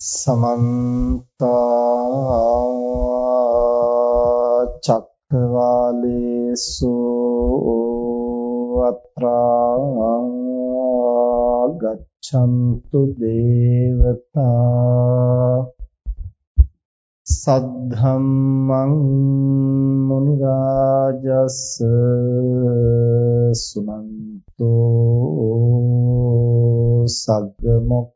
සමන්ත චක්කවාලේසු අත්‍රා ගච්ඡන්තු දේවතා සද්ධම්මං මුනි රාජස් සුමන්තෝ සග්ගමොක්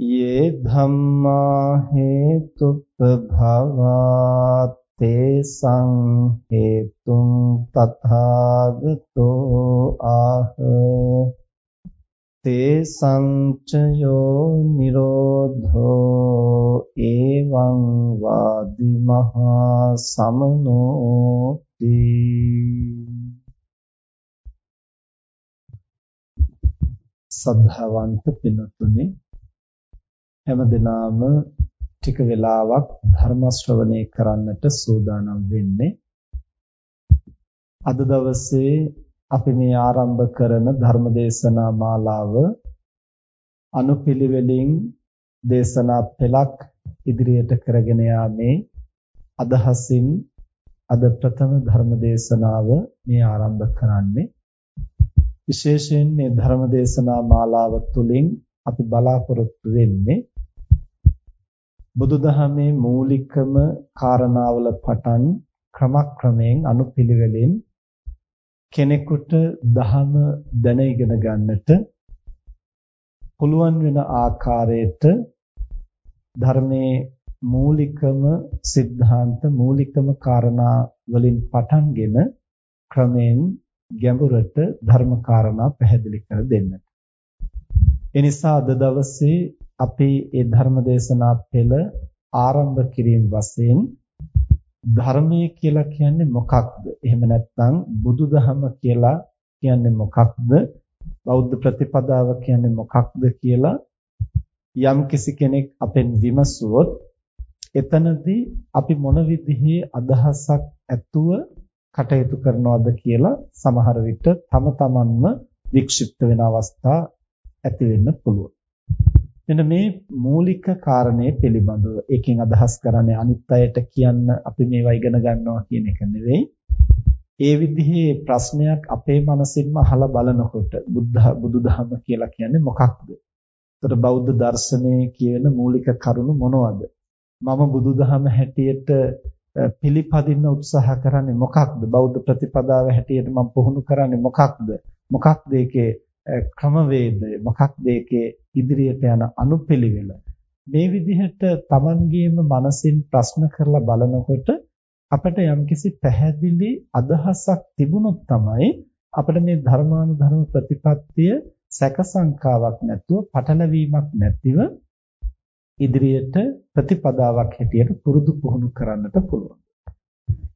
ये ධම්මා හේතුප්පභවා තේසං හේතුං තථාගතෝ ආහ තේසං චයෝ නිරෝධෝ එවං වාදි මහා සමනෝති සද්ධාවන්ත පින්තුනේ හැම දිනාම ටික වෙලාවක් ධර්ම ශ්‍රවණය කරන්නට සූදානම් වෙන්නේ. අද දවසේ අපි මේ ආරම්භ කරන ධර්ම දේශනා මාලාව අනුපිළිවෙලින් දේශනා පෙළක් ඉදිරියට කරගෙන යාමේ අදහසින් අද ප්‍රථම ධර්ම දේශනාව මේ ආරම්භ කරන්නේ. විශේෂයෙන් මේ ධර්ම දේශනා මාලාව තුළින් අපි බලාපොරොත්තු වෙන්නේ බුදුදහමේ මූලිකම කාරණාවල පටන් ක්‍රමක්‍රමයෙන් අනුපිළිවෙලින් කෙනෙකුට දහම දැන ඉගෙන ගන්නට පුළුවන් වෙන ආකාරයට ධර්මයේ මූලිකම સિદ્ધාන්ත මූලිකම කාරණා වලින් පටන්ගෙන ක්‍රමෙන් ගැඹුරට ධර්ම කාරණා පැහැදිලි කර දෙන්නට. එනිසා අද දවසේ අපි මේ ධර්ම දේශනා පෙළ ආරම්භ කිරීම වශයෙන් ධර්මයේ කියලා කියන්නේ මොකක්ද? එහෙම නැත්නම් බුදුදහම කියලා කියන්නේ මොකක්ද? බෞද්ධ ප්‍රතිපදාව කියන්නේ මොකක්ද කියලා යම් කිසි කෙනෙක් අපෙන් විමසුවොත් එතනදී අපි මොන විදිහේ අදහසක් ඇතුව කටයුතු කරනවද කියලා සමහර විට තම තමන්ම වික්ෂිප්ත වෙන අවස්ථා ඇති වෙන්න පුළුවන්. මෙන්න මේ මූලික කාරණේ පිළිබඳව එකෙන් අදහස් කරන්නේ අනිත් අයට කියන්න අපි මේවා ඉගෙන ගන්නවා කියන එක නෙවෙයි. ඒ විදිහේ ප්‍රශ්නයක් අපේ මනසින්ම අහලා බලනකොට බුද්ධ බුදුදහම කියලා කියන්නේ මොකක්ද? ඒතර බෞද්ධ දර්ශනයේ කියන මූලික කරුණු මොනවද? මම බුදුදහම හැටියට පිළිපදින්න උත්සාහ කරන්නේ මොකක්ද? බෞද්ධ ප්‍රතිපදාව හැටියට මම පුහුණු කරන්නේ මොකක්ද? මොකක්ද ඒකේ ක්‍රමවේදය මොකක්ද ඒකේ ඉදිරියට යන අනුපිළිවෙල මේ විදිහට Tamangeema මනසින් ප්‍රශ්න කරලා බලනකොට අපිට යම්කිසි පැහැදිලි අදහසක් තිබුණොත් තමයි අපිට මේ ධර්මානුධර්ම ප්‍රතිපත්තිය සැක සංකාවක් නැතුව පටලැවීමක් නැතිව ඉදිරියට ප්‍රතිපදාවක් හැටියට පුරුදු පුහුණු කරන්නට පුළුවන්.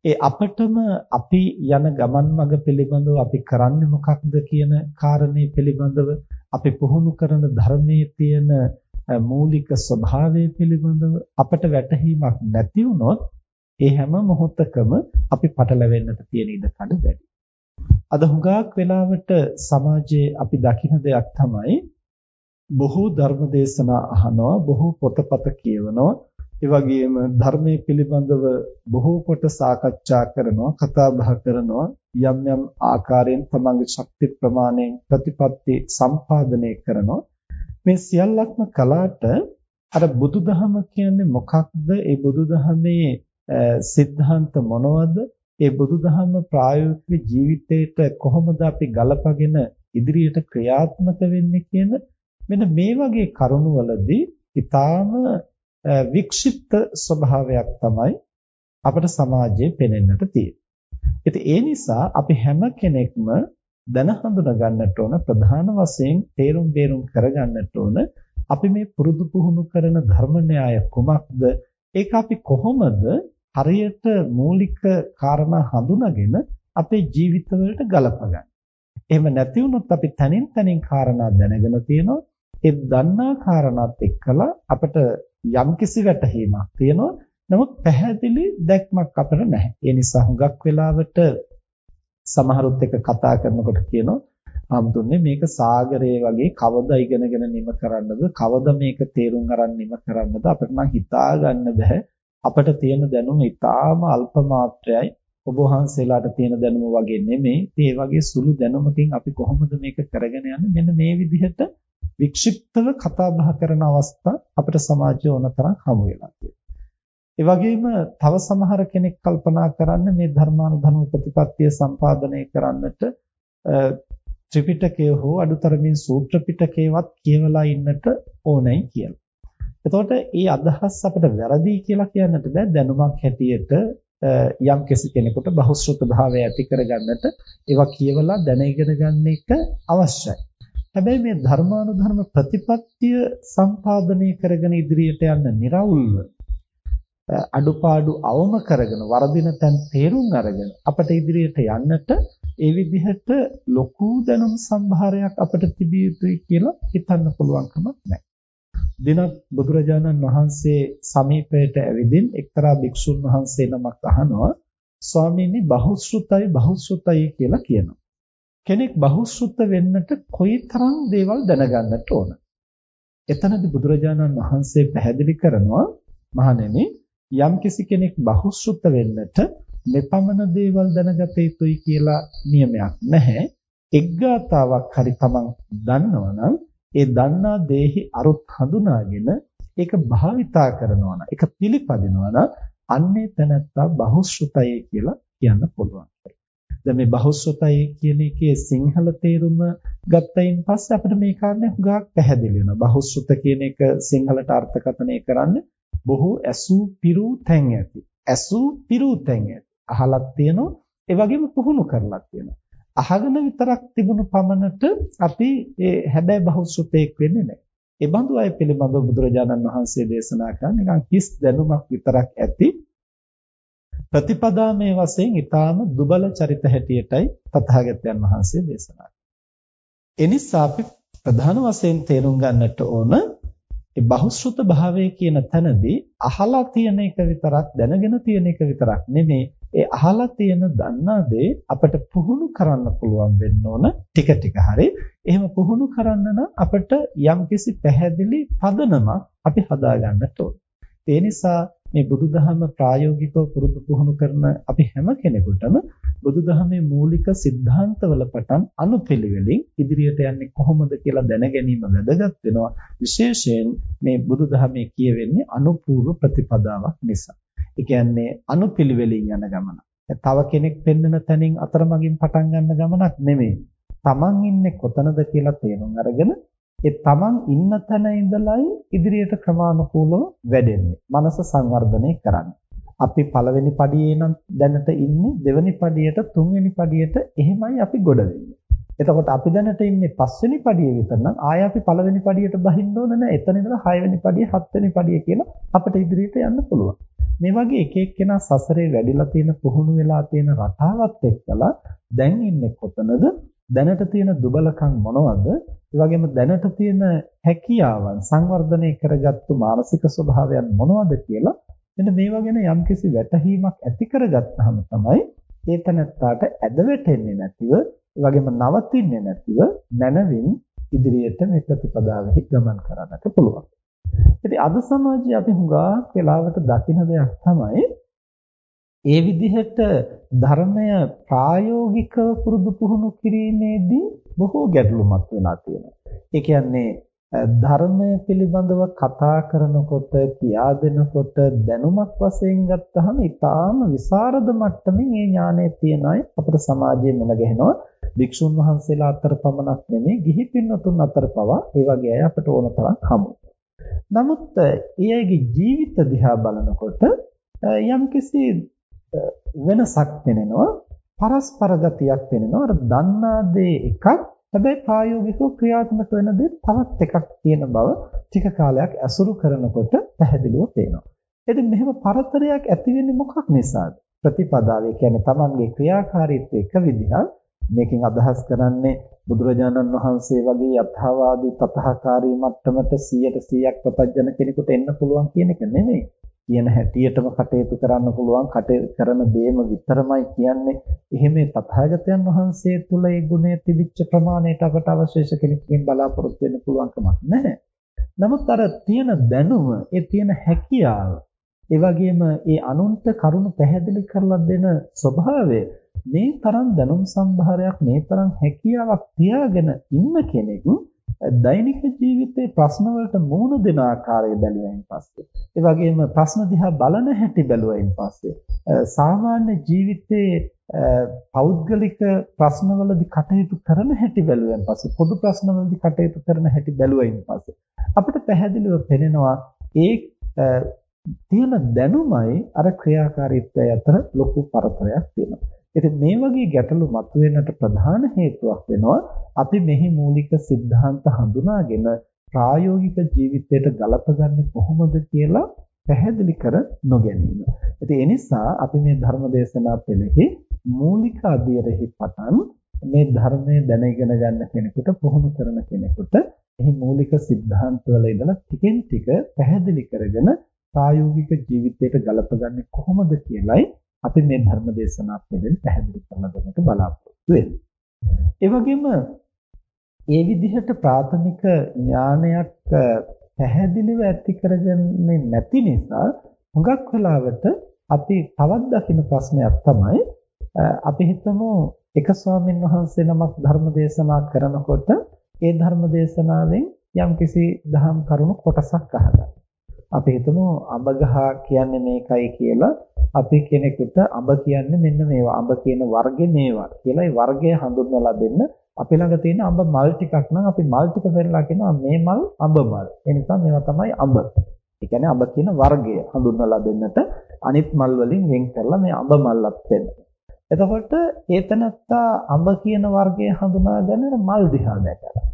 ඒ අපටම අපි යන ගමන් මඟ පිළිබඳව අපි කරන්නේ මොකක්ද කියන කාරණේ පිළිබඳව අපි පුහුණු කරන ධර්මයේ තියෙන මූලික ස්වභාවය පිළිබඳව අපට වැටහීමක් නැති වුණොත් ඒ හැම මොහොතකම අපි පටලැවෙන්නට තියෙන ඉඩ කඩ වැඩි. අද හුඟක් වෙලාවට සමාජයේ අපි දකින දෙයක් තමයි බොහෝ ධර්ම දේශනා අහනවා බොහෝ පොතපත කියවනවා ඒ වගේම ධර්මයේ පිළිබඳව බොහෝ කොට සාකච්ඡා කරනවා, කතා බහ කරනවා, යම් යම් ආකාරයෙන් තමන්ගේ ශක්ති ප්‍රමාණයෙන් ප්‍රතිපත්ති සම්පාදනය කරනවා. මේ සියල්ලක්ම කලාට අර බුදුදහම කියන්නේ මොකක්ද? ඒ බුදුදහමේ සිද්ධාන්ත මොනවද? ඒ බුදුදහම ප්‍රායෝගික ජීවිතයට කොහොමද අපි ගලපගෙන ඉදිරියට ක්‍රියාත්මක වෙන්නේ කියන මෙන්න මේ වගේ කරුණවලදී ඊටාම වික්ෂිප්ත ස්වභාවයක් තමයි අපේ සමාජයේ පෙනෙන්නට තියෙන්නේ. ඉතින් ඒ නිසා අපි හැම කෙනෙක්ම දැන හඳුනා ගන්නට ඕන ප්‍රධාන වශයෙන් තේරුම් බේරුම් කරගන්නට ඕන අපි මේ පුරුදු පුහුණු කරන ධර්ම න්‍යාය කුමක්ද ඒක අපි කොහොමද හරියට මූලික කාරණා හඳුනාගෙන අපේ ජීවිතවලට ගලපගන්නේ. එහෙම නැති වුණොත් අපි තනින් තනින් කාරණා දැනගෙන තියෙනවා. ඒ දන්නා කාරණාත් එක්කලා අපිට යම්කිසි වැටහීමක් තියෙනවා. නමුත් පැහැදිලි දැක්මක් අපිට නැහැ. ඒ නිසා හුඟක් වෙලාවට සමහරුත් එක්ක කතා කරනකොට කියනවා හම්තුන්නේ මේක සාගරයේ වගේ කවද ඉගෙනගෙන නිම කරන්නද කවද මේක තේරුම් අරන් නිම කරන්නද අපිට නම් හිතා ගන්න බෑ අපට තියෙන දැනුම ඉතාම අල්ප මාත්‍රයයි ඔබ වහන්සේලාට තියෙන දැනුම වගේ නෙමෙයි. ඒ වගේ සුළු දැනුමකින් අපි කොහොමද මේක කරගෙන යන්නේ? මෙන්න මේ විදිහට වික්ෂිප්තව කතා බහ කරන අවස්ථා අපේ සමාජයේ ඕනතරම් හමු වෙලා තියෙනවා. ඒ වගේම තව සමහර කෙනෙක් කල්පනා කරන්නේ මේ ධර්මානුධර්ම ප්‍රතිපත්තිය සම්පාදනය කරන්නට ත්‍රිපිටකය හෝ අඩුතරමින් සූත්‍ර පිටකේවත් කියවලා ඉන්නට ඕනයි කියලා. එතකොට මේ අදහස් අපිට වැරදි කියලා කියන්නට බෑ දැනුමක් හැටියට යම් කිසි කෙනෙකුට බහුශ්‍රත භාවය ඇති කරගන්නට ඒවා කියවලා දැන ඉගෙන ගන්න එක අවශ්‍යයි. හැබැයි මේ ධර්මානුධර්ම ප්‍රතිපත්තිය සම්පාදනය කරගෙන ඉදිරියට යන්න निराවුල්ව අඩුපාඩු අවම කරගෙන වරදින තැන් තේරුම් අරගෙන අපට ඉදිරියට යන්නට ඒ විදිහට ලොකු දැනුම් සම්භාරයක් අපට තිබිය යුතුයි කියලා හිතන්න පුළුවන් කමක් නැහැ. දිනක් බුදුරජාණන් වහන්සේ සමීපයට ඇවිදින් එක්තරා භික්ෂුන් වහන්සේ නමක් අහනවා ස්වාමීනි බහුශෘතයි බහුශෘතයි කියලා කියනවා. කෙනෙක් බහුශෘත වෙන්නට කොයිතරම් දේවල් දැනගන්නට ඕන. එතනදී බුදුරජාණන් වහන්සේ පැහැදිලි කරනවා මහණෙනි යම්කිසි කෙනෙක් බහුශෘත වෙන්නට මෙපමණ දේවල් දැනගත යුතුයි කියලා නියමයක් නැහැ. එක්ගාතාවක් හරි තමන් දන්නවනම් ඒ දන්නා දේහි අරුත් හඳුනාගෙන ඒක භාවිතා කරනවා නම් ඒක පිළිපදිනවා නම් අන්නේ තැනත්තා බහුශ්‍රතයි කියලා කියන්න පුළුවන්. දැන් මේ බහුශ්‍රතයි කියන එකේ සිංහල තේරුම ගත්තයින් පස්සේ අපිට මේ කාරණේ හුඟක් පැහැදිලි වෙනවා. බහුශ්‍රත කියන එක සිංහලට අර්ථකථනය කරන්නේ බොහෝ ඇසු පිරු තැන් ඇති. ඇසු පිරු තැන් ඇති. අහලක් තියෙනවා ඒ වගේම පුහුණු කරලක් තියෙනවා. අහගෙන විතරක් තිබුණු පමණට අපි ඒ හැබැයි බහුසුතේක් වෙන්නේ නැහැ. ඒ බඳු අය පිළිබඳව බුදුරජාණන් වහන්සේ දේශනා කරන නිකන් හිස් දැනුමක් විතරක් ඇති ප්‍රතිපදාමේ වශයෙන් ඊටාම දුබල චරිත හැටියටයි තථාගතයන් වහන්සේ දේශනා කළේ. එනිසා අපි ප්‍රධාන වශයෙන් තේරුම් ගන්නට ඕන ඒ බහුශ්‍රුත භාවය කියන තැනදී අහලා තියෙන එක විතරක් දැනගෙන තියෙන එක විතරක් නෙමෙයි ඒ අහලා තියෙන දන්නා දේ අපිට පුහුණු කරන්න පුළුවන් වෙන්න ඕන ටික ටික හරි. එහෙම පුහුණු කරන්න නම් අපිට යම්කිසි පැහැදිලි පදනමක් අපි හදාගන්න ඕන. ඒ නිසා මේ බුදුදහම ප්‍රායෝගිකව පුරුදු පුහුණු කරන අපි හැම කෙනෙකුටම බුදුදහමේ මූලික સિદ્ધාන්තවල පටන් අනුපිළිවෙලින් ඉදිරියට යන්නේ කොහොමද කියලා දැන ගැනීම වැදගත් වෙනවා විශේෂයෙන් මේ බුදුදහමේ කියවෙන්නේ අනුපූර්ව ප්‍රතිපදාවක් නිසා ඒ කියන්නේ අනුපිළිවෙලින් යන ගමන. තව කෙනෙක් පෙන්වන තැනින් අතරමඟින් පටන් ගන්න ගමනක් නෙමෙයි. Taman ඉන්නේ කොතනද කියලා තේරුම් අරගෙන ඒ තමන් ඉන්න තැන ඉඳලයි ඉදිරියට ක්‍රමානුකූලව වැඩෙන්නේ. මනස සංවර්ධනය කරන්නේ. අපි පළවෙනි පඩියේ නම් දැනට ඉන්නේ දෙවෙනි පඩියට තුන්වෙනි පඩියට එහෙමයි අපි ගොඩ වෙන්නේ. එතකොට අපි දැනට ඉන්නේ පස්වෙනි පඩියේ විතර නම් ආය අපි පළවෙනි පඩියට බහින්න ඕන නැහැ. එතන ඉඳලා හයවෙනි පඩිය, හත්වෙනි පඩිය කියලා අපිට ඉදිරියට යන්න පුළුවන්. මේ වගේ එක එක්කෙනා සසරේ වැඩිලා තියෙන පුහුණු වෙලා තියෙන රටාවත් එක්කලා දැන් ඉන්නේ කොතනද දැනට තියෙන දුබලකම් මොනවද? ඒ වගේම දැනට තියෙන හැකියාවන් සංවර්ධනය කරගත්තු මානසික ස්වභාවයන් මොනවද කියලා මෙන්න මේවා ගැන යම්කිසි වැටහීමක් ඇති කරගත්තාම තමයි ඒ තැනත්තාට ඇද වැටෙන්නේ නැතිව, ඒ වගේම නවතින්නේ නැතිව මනවින් ඉදිරියට මේ ප්‍රතිපදාවෙහි ගමන් කරන්නට පුළුවන්. ඉතින් අද සමාජයේ අපි හුඟා වෙලාවට දකින දෙයක් තමයි ඒ විදිහට ධර්මය ප්‍රායෝගිකව පුරුදු පුහුණු කිරීමේදී බොහෝ ගැටලුමක් වෙලා තියෙනවා. ඒ කියන්නේ ධර්මය පිළිබඳව කතා කරනකොට කියා දෙනකොට දැනුමක් වශයෙන් ගත්තහම ඊටාම විසරද මට්ටමින් මේ ඥානය තියන අය අපේ සමාජයේ මුණ ගැහෙනවා භික්ෂුන් වහන්සේලා අතර පමණක් නෙමෙයි ගිහි පින්වතුන් අතර පවා ඒ වගේ අය අපට ඕන තරම් හමු. නමුත් ඒ අයගේ ජීවිත දිහා බලනකොට යම්කිසි වෙනසක් පෙනෙනවා පරස්පර ගතියක් පෙනෙනවා අර දන්නා දේ එකක් හැබැයි ප්‍රායෝගිකව ක්‍රියාත්මක වෙන දේ තවත් එකක් තියෙන බව ටික කාලයක් ඇසුරු කරනකොට පැහැදිලිව පේනවා. ඉතින් මෙහෙම පරතරයක් ඇති වෙන්නේ මොකක් නිසාද? ප්‍රතිපදාව කියන්නේ Tamanගේ ක්‍රියාකාරීත්වය එක විදිහක් මේකෙන් අදහස් කරන්නේ බුදුරජාණන් වහන්සේ වගේ යථාවාදී තථාකාරී මට්ටමට 100ට 100ක් ප්‍රපංචන කෙනෙකුට එන්න පුළුවන් කියන එක නෙමෙයි. කියන හැටියටම කටයුතු කරන්න පුළුවන් කටයුතු කරන දේම විතරමයි කියන්නේ එහෙම තථාගතයන් වහන්සේ තුල ඒ ගුණය තිබිච්ච ප්‍රමාණයට අපට අවශේෂ කෙනෙක්ගෙන් බලාපොරොත්තු වෙන්න පුළුවන් කමක් නැහැ. නමුත් අර තියෙන දැනුම, ඒ තියෙන හැකියාව, ඒ වගේම ඒ අනුන්ට කරුණු පැහැදිලි කරලා දෙන ස්වභාවය මේ තරම් දැනුම් සම්භාරයක් මේ තරම් හැකියාවක් තියාගෙන ඉන්න කෙනෙක් දෛනික ජීවිතේ ප්‍රශ්න වලට මුහුණ දෙන ආකාරය බැලුවයින් පස්සේ. ඒ වගේම ප්‍රශ්න දිහා බලන හැටි බැලුවයින් පස්සේ. සාමාන්‍ය ජීවිතයේ පෞද්ගලික ප්‍රශ්නවලදී කටයුතු කරන හැටි බැලුවෙන් පස්සේ පොදු ප්‍රශ්නවලදී කටයුතු කරන හැටි බැලුවයින් පස්සේ. අපිට පැහැදිලිව පෙනෙනවා ඒ තියෙන දැනුමයි අර ක්‍රියාකාරීත්වය අතර ලොකු පරතරයක් තියෙනවා. ඉතින් මේ වගේ ගැටලු මතුවෙන්නට ප්‍රධාන හේතුවක් වෙනවා අපි මෙහි මූලික સિદ્ધාන්ත හඳුනාගෙන ප්‍රායෝගික ජීවිතයට ගලපගන්නේ කොහොමද කියලා පැහැදිලි කර නොගැනීම. ඉතින් ඒ නිසා අපි මේ ධර්ම දේශනා පෙළෙහි මූලික අධ්‍යයනයේ පටන් මේ ධර්මයේ දැන ඉගෙන ගන්න කෙනෙකුට පුහුණු කරන කෙනෙකුට එහි මූලික સિદ્ધාන්ත වල ඉඳලා ටිකෙන් ටික පැහැදිලි කරගෙන ප්‍රායෝගික ජීවිතයට ගලපගන්නේ කොහොමද කියලයි අපි මේ ධර්ම දේශනා පෙළෙන් පැහැදිලි කරන දෙන්නට බලාපොරොත්තු වෙන්නේ. ඒ වගේම ඒ විදිහට ප්‍රාථමික ඥානයක් පැහැදිලිව ඇති කරගන්නේ නැති නිසා හුඟක් වෙලාවට අපි තවත් දකින ප්‍රශ්නයක් තමයි අපි හිතමු එක ස්වාමීන් වහන්සේ නමක් ධර්ම දේශනා කරනකොට ඒ ධර්ම දේශනාවෙන් යම්කිසි දහම් කරුණු කොටසක් අහගන්න. අපි හිතමු අඹ ගහ කියන්නේ මේකයි කියලා අපි කෙනෙකුට අඹ කියන්නේ මෙන්න මේවා අඹ කියන වර්ගේ මේවා කියලා ඒ වර්ගය හඳුන්වලා දෙන්න අපි ළඟ තියෙන අඹ මල් ටිකක් නම් අපි මල් ටික පෙරලා කියනවා මේ මල් අඹ මල්. ඒ නිසා මේවා තමයි අඹ. ඒ කියන්නේ අඹ කියන වර්ගය හඳුන්වලා දෙන්නට අනිත් මල් වලින් වෙන් කරලා මේ අඹ මල්ලක් වෙන්න. එතකොට ඒතනත්තා අඹ කියන වර්ගය හඳුනාගෙන මල් දිහා දැකලා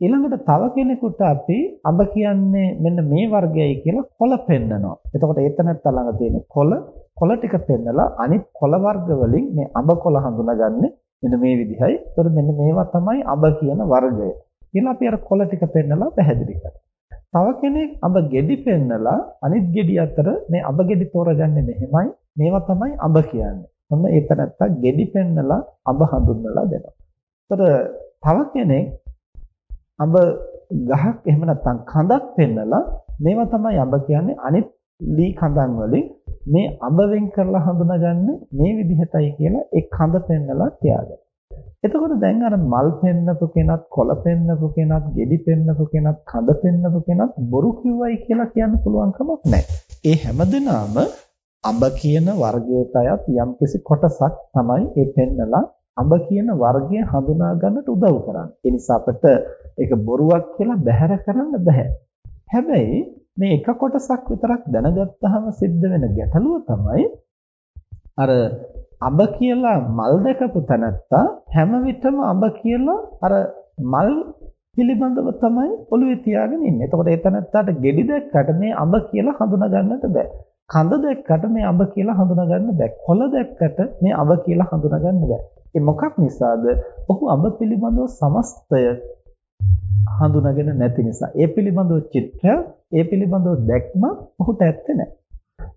ඊළඟට තව කෙනෙකුට අපි අඹ කියන්නේ මෙන්න මේ වර්ගයයි කියලා කොළ පෙන්නනවා. එතකොට ඒතනත්ත ළඟ තියෙන කොළ කොළ ටික පෙන්නලා අනිත් කොළ වර්ග වලින් මේ අඹ කොළ හඳුනාගන්නේ මෙන්න මේ විදිහයි. එතකොට මෙන්න මේවා තමයි අඹ කියන වර්ගය. කියලා අපි අර කොළ ටික පෙන්නලා පැහැදිලි තව කෙනෙක් අඹ ගෙඩි පෙන්නලා අනිත් ගෙඩි අතර මේ අඹ ගෙඩි තෝරගන්නේ මෙහෙමයි. මේවා තමයි අඹ කියන්නේ. ඔන්න ඒතනත්ත ගෙඩි පෙන්නලා අඹ හඳුන්වලා දෙනවා. එතකොට තව කෙනෙක් අඹ ගහක් එහෙම නැත්නම් කඳක් පෙන්නලා මේවා තමයි අඹ කියන්නේ අනිත් ලී කඳන් වලින් මේ අඹ වෙන් කරලා හඳුනාගන්නේ මේ විදිහටයි කියලා ඒ කඳ පෙන්නලා තියාගන්න. එතකොට දැන් අර මල් පෙන්නපු කෙනත් කොළ පෙන්නපු කෙනත් ගෙඩි පෙන්නපු කෙනත් කඳ පෙන්නපු කෙනත් බොරු කිව්වයි කියලා කියන්න පුළුවන් කමක් නැහැ. ඒ හැමදෙනාම අඹ කියන වර්ගයට අයත් යම්කිසි කොටසක් තමයි ඒ පෙන්නලා අඹ කියන වර්ගය හඳුනා ගන්නට උදව් කරන්නේ. ඒ නිසා අපිට ඒක බොරුවක් කියලා බැහැර කරන්න බෑ. හැබැයි මේ එක කොටසක් විතරක් දැනගත්තාම සිද්ධ වෙන ගැටලුව තමයි අර අඹ කියලා මල් දැකපු තැනත්තා හැම විටම අඹ කියලා අර මල් පිළිබඳව තමයි ඔළුවේ තියාගෙන ඉන්නේ. එතකොට ඒ තැනත්තාට ගෙඩි දැක්කට මේ අඹ කියලා හඳුනා ගන්නට බෑ. කඳ දැක්කට මේ අඹ කියලා හඳුනා ගන්න බෑ. කොළ දැක්කට මේ අඹ කියලා හඳුනා ගන්න බෑ. ඒ මොකක් නිසාද? ඔහු අඹ පිළිබඳව සමස්තය හඳුනාගෙන නැති නිසා. ඒ පිළිබඳව චිත්‍රය, ඒ පිළිබඳව දැක්ම ඔහුට ඇත්තේ නැහැ.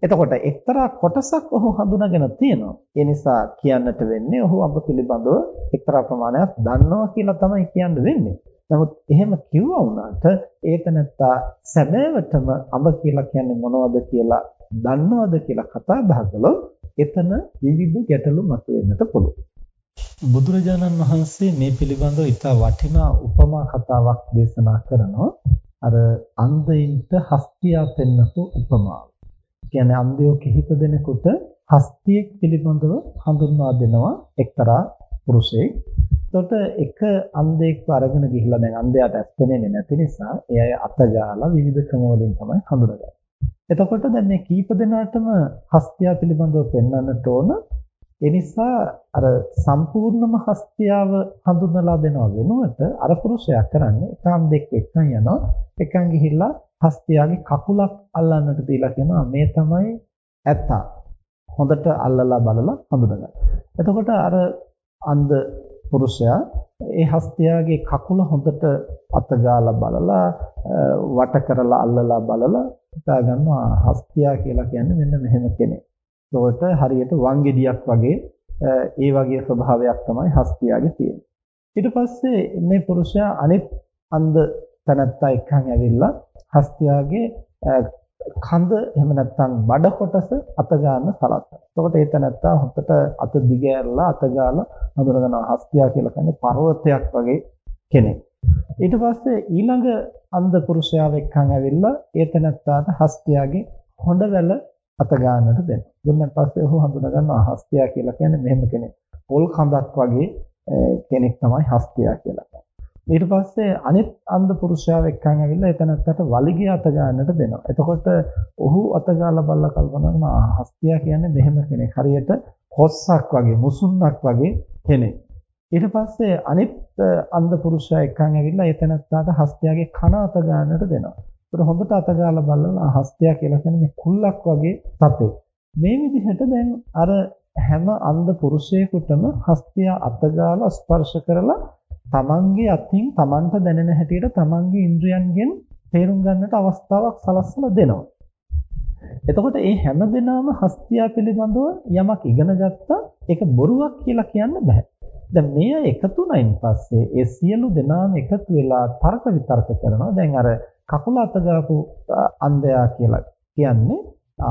එතකොට එක්තරා කොටසක් ඔහු හඳුනාගෙන තියෙනවා. ඒ නිසා කියන්නට වෙන්නේ ඔහු අඹ පිළිබඳව එක්තරා ප්‍රමාණයක් දන්නවා කියලා තමයි කියන්න වෙන්නේ. නමුත් එහෙම කිව්වා වුණාට ඒක නැත්තා සැබෑවටම අඹ කියලා කියන්නේ මොනවද කියලා දන්නවද කියලා කතා බහ කළොත් එතන විවිධ ගැටලු මතුවෙන්නට පුළුවන්. බුදුරජාණන් වහන්සේ මේ පිළිබඳව ඉතා වටිනා උපමා කතාවක් දේශනා කරනවා. අර අන්ධයින්ට හස්තියා පෙන්නපු උපමාව. කියන්නේ අන්ධයෝ කිහිප දෙනෙකුට හස්තියෙක් පිළිබඳව හඳුන්වා දෙනවා එක්තරා පුරුෂයෙක්. එතකොට එක අන්ධයෙක්ව අරගෙන ගිහිල්ලා දැන් අන්ධයාට ඇස් පෙනෙන්නේ නැති නිසා ඒ අය අතගාලා විවිධ ක්‍රම වලින් තමයි හඳුනගන්නේ. එතකොට දැන් මේ කීප දෙනාටම හස්තියා පිළිබඳව පෙන්වන්නට ඕන ඒ නිසා අර සම්පූර්ණම හස්තියාව හඳුන්වලා දෙනව වෙනුවට අර පුරුෂයා කරන්නේ එකම් දෙක එක්කන් යනවා එකන් ගිහිල්ලා හස්තියාගේ කකුලක් අල්ලන්නට දීලා කියනවා මේ තමයි ඇත්තා. හොඳට අල්ලලා බලලා හඳුනගන්න. එතකොට අර අන්ධ පුරුෂයා ඒ හස්තියාගේ කකුල හොඳට අතගාලා බලලා වට කරලා අල්ලලා බලලා හිතා ගන්නවා හස්තියා කියලා කියන්නේ මෙන්න මෙහෙම කෙනෙක්. ඒකට හරියට වංගෙඩියක් වගේ ඒ වගේ ස්වභාවයක් තමයි හස්තියාගේ තියෙන්නේ. ඊට පස්සේ මේ පුරුෂයා අනිත් අන්ධ තනත්තා එක්කන් ඇවිල්ලා හස්තියාගේ කඳ එහෙම නැත්නම් බඩ කොටස අත ගන්න සලස්සන. එතකොට ඒ තැනත්තා හොත්තට අත දිග ඇරලා අත ගාලා හඳුනගනවා හස්තියා කියලා කියන්නේ පර්වතයක් වගේ කෙනෙක්. ඊට පස්සේ ඊළඟ අන්ධ පුරුෂයාව එක්කන් ඇවිල්ලා ඒ තැනත්තාට හස්තියාගේ හොඬවැල අත ගන්නට දෙනවා. දුන්නාන් පස්සේ ඔහු හඳුනගන්නවා හස්තියා කියලා කියන්නේ මෙහෙම කෙනෙක්. පොල් කඳක් වගේ කෙනෙක් තමයි හස්තියා කියලා. ඊට පස්සේ අනිත් අන්ධ පුරුෂයාව එක්කන් ඇවිල්ලා එතනත්තට වලිගය අත ගන්නට දෙනවා. එතකොට ඔහු අත ගාලා බලලා කල්පනා කරනවා හස්තියා කියන්නේ මෙහෙම කෙනෙක්. හරියට කොස්සක් වගේ මුසුන්නක් වගේ කෙනෙක්. ඊට පස්සේ අනිත් අන්ධ පුරුෂයා එක්කන් ඇවිල්ලා එතනත්තට හස්තියාගේ කන අත ගන්නට දෙනවා. ඒකට හොඳට අත ගාලා බලලා හස්තියා කියලා කියන්නේ මේ කුල්ලක් වගේ සතෙක්. මේ විදිහට දැන් අර හැම අන්ධ පුරුෂයෙකුටම හස්තියා අත ගාලා ස්පර්ශ කරලා තමන්ගේ අතින් තමන්ට දැනෙන හැටියට තමන්ගේ ඉන්ද්‍රියන්ගෙන් තේරුම් ගන්නට අවස්ථාවක් සලස්සලා දෙනවා. එතකොට මේ හැම දිනම හස්තියා පිළිබඳව යමක් ඉගෙන ගත්තා ඒක බොරුවක් කියලා කියන්න බෑ. දැන් මේ එකතුණයින් පස්සේ ඒ සියලු දෙනාම එකතු වෙලා තර්ක විතර්ක කරනවා. දැන් අර කකුල අත ගාපු අන්ධයා කියලා කියන්නේ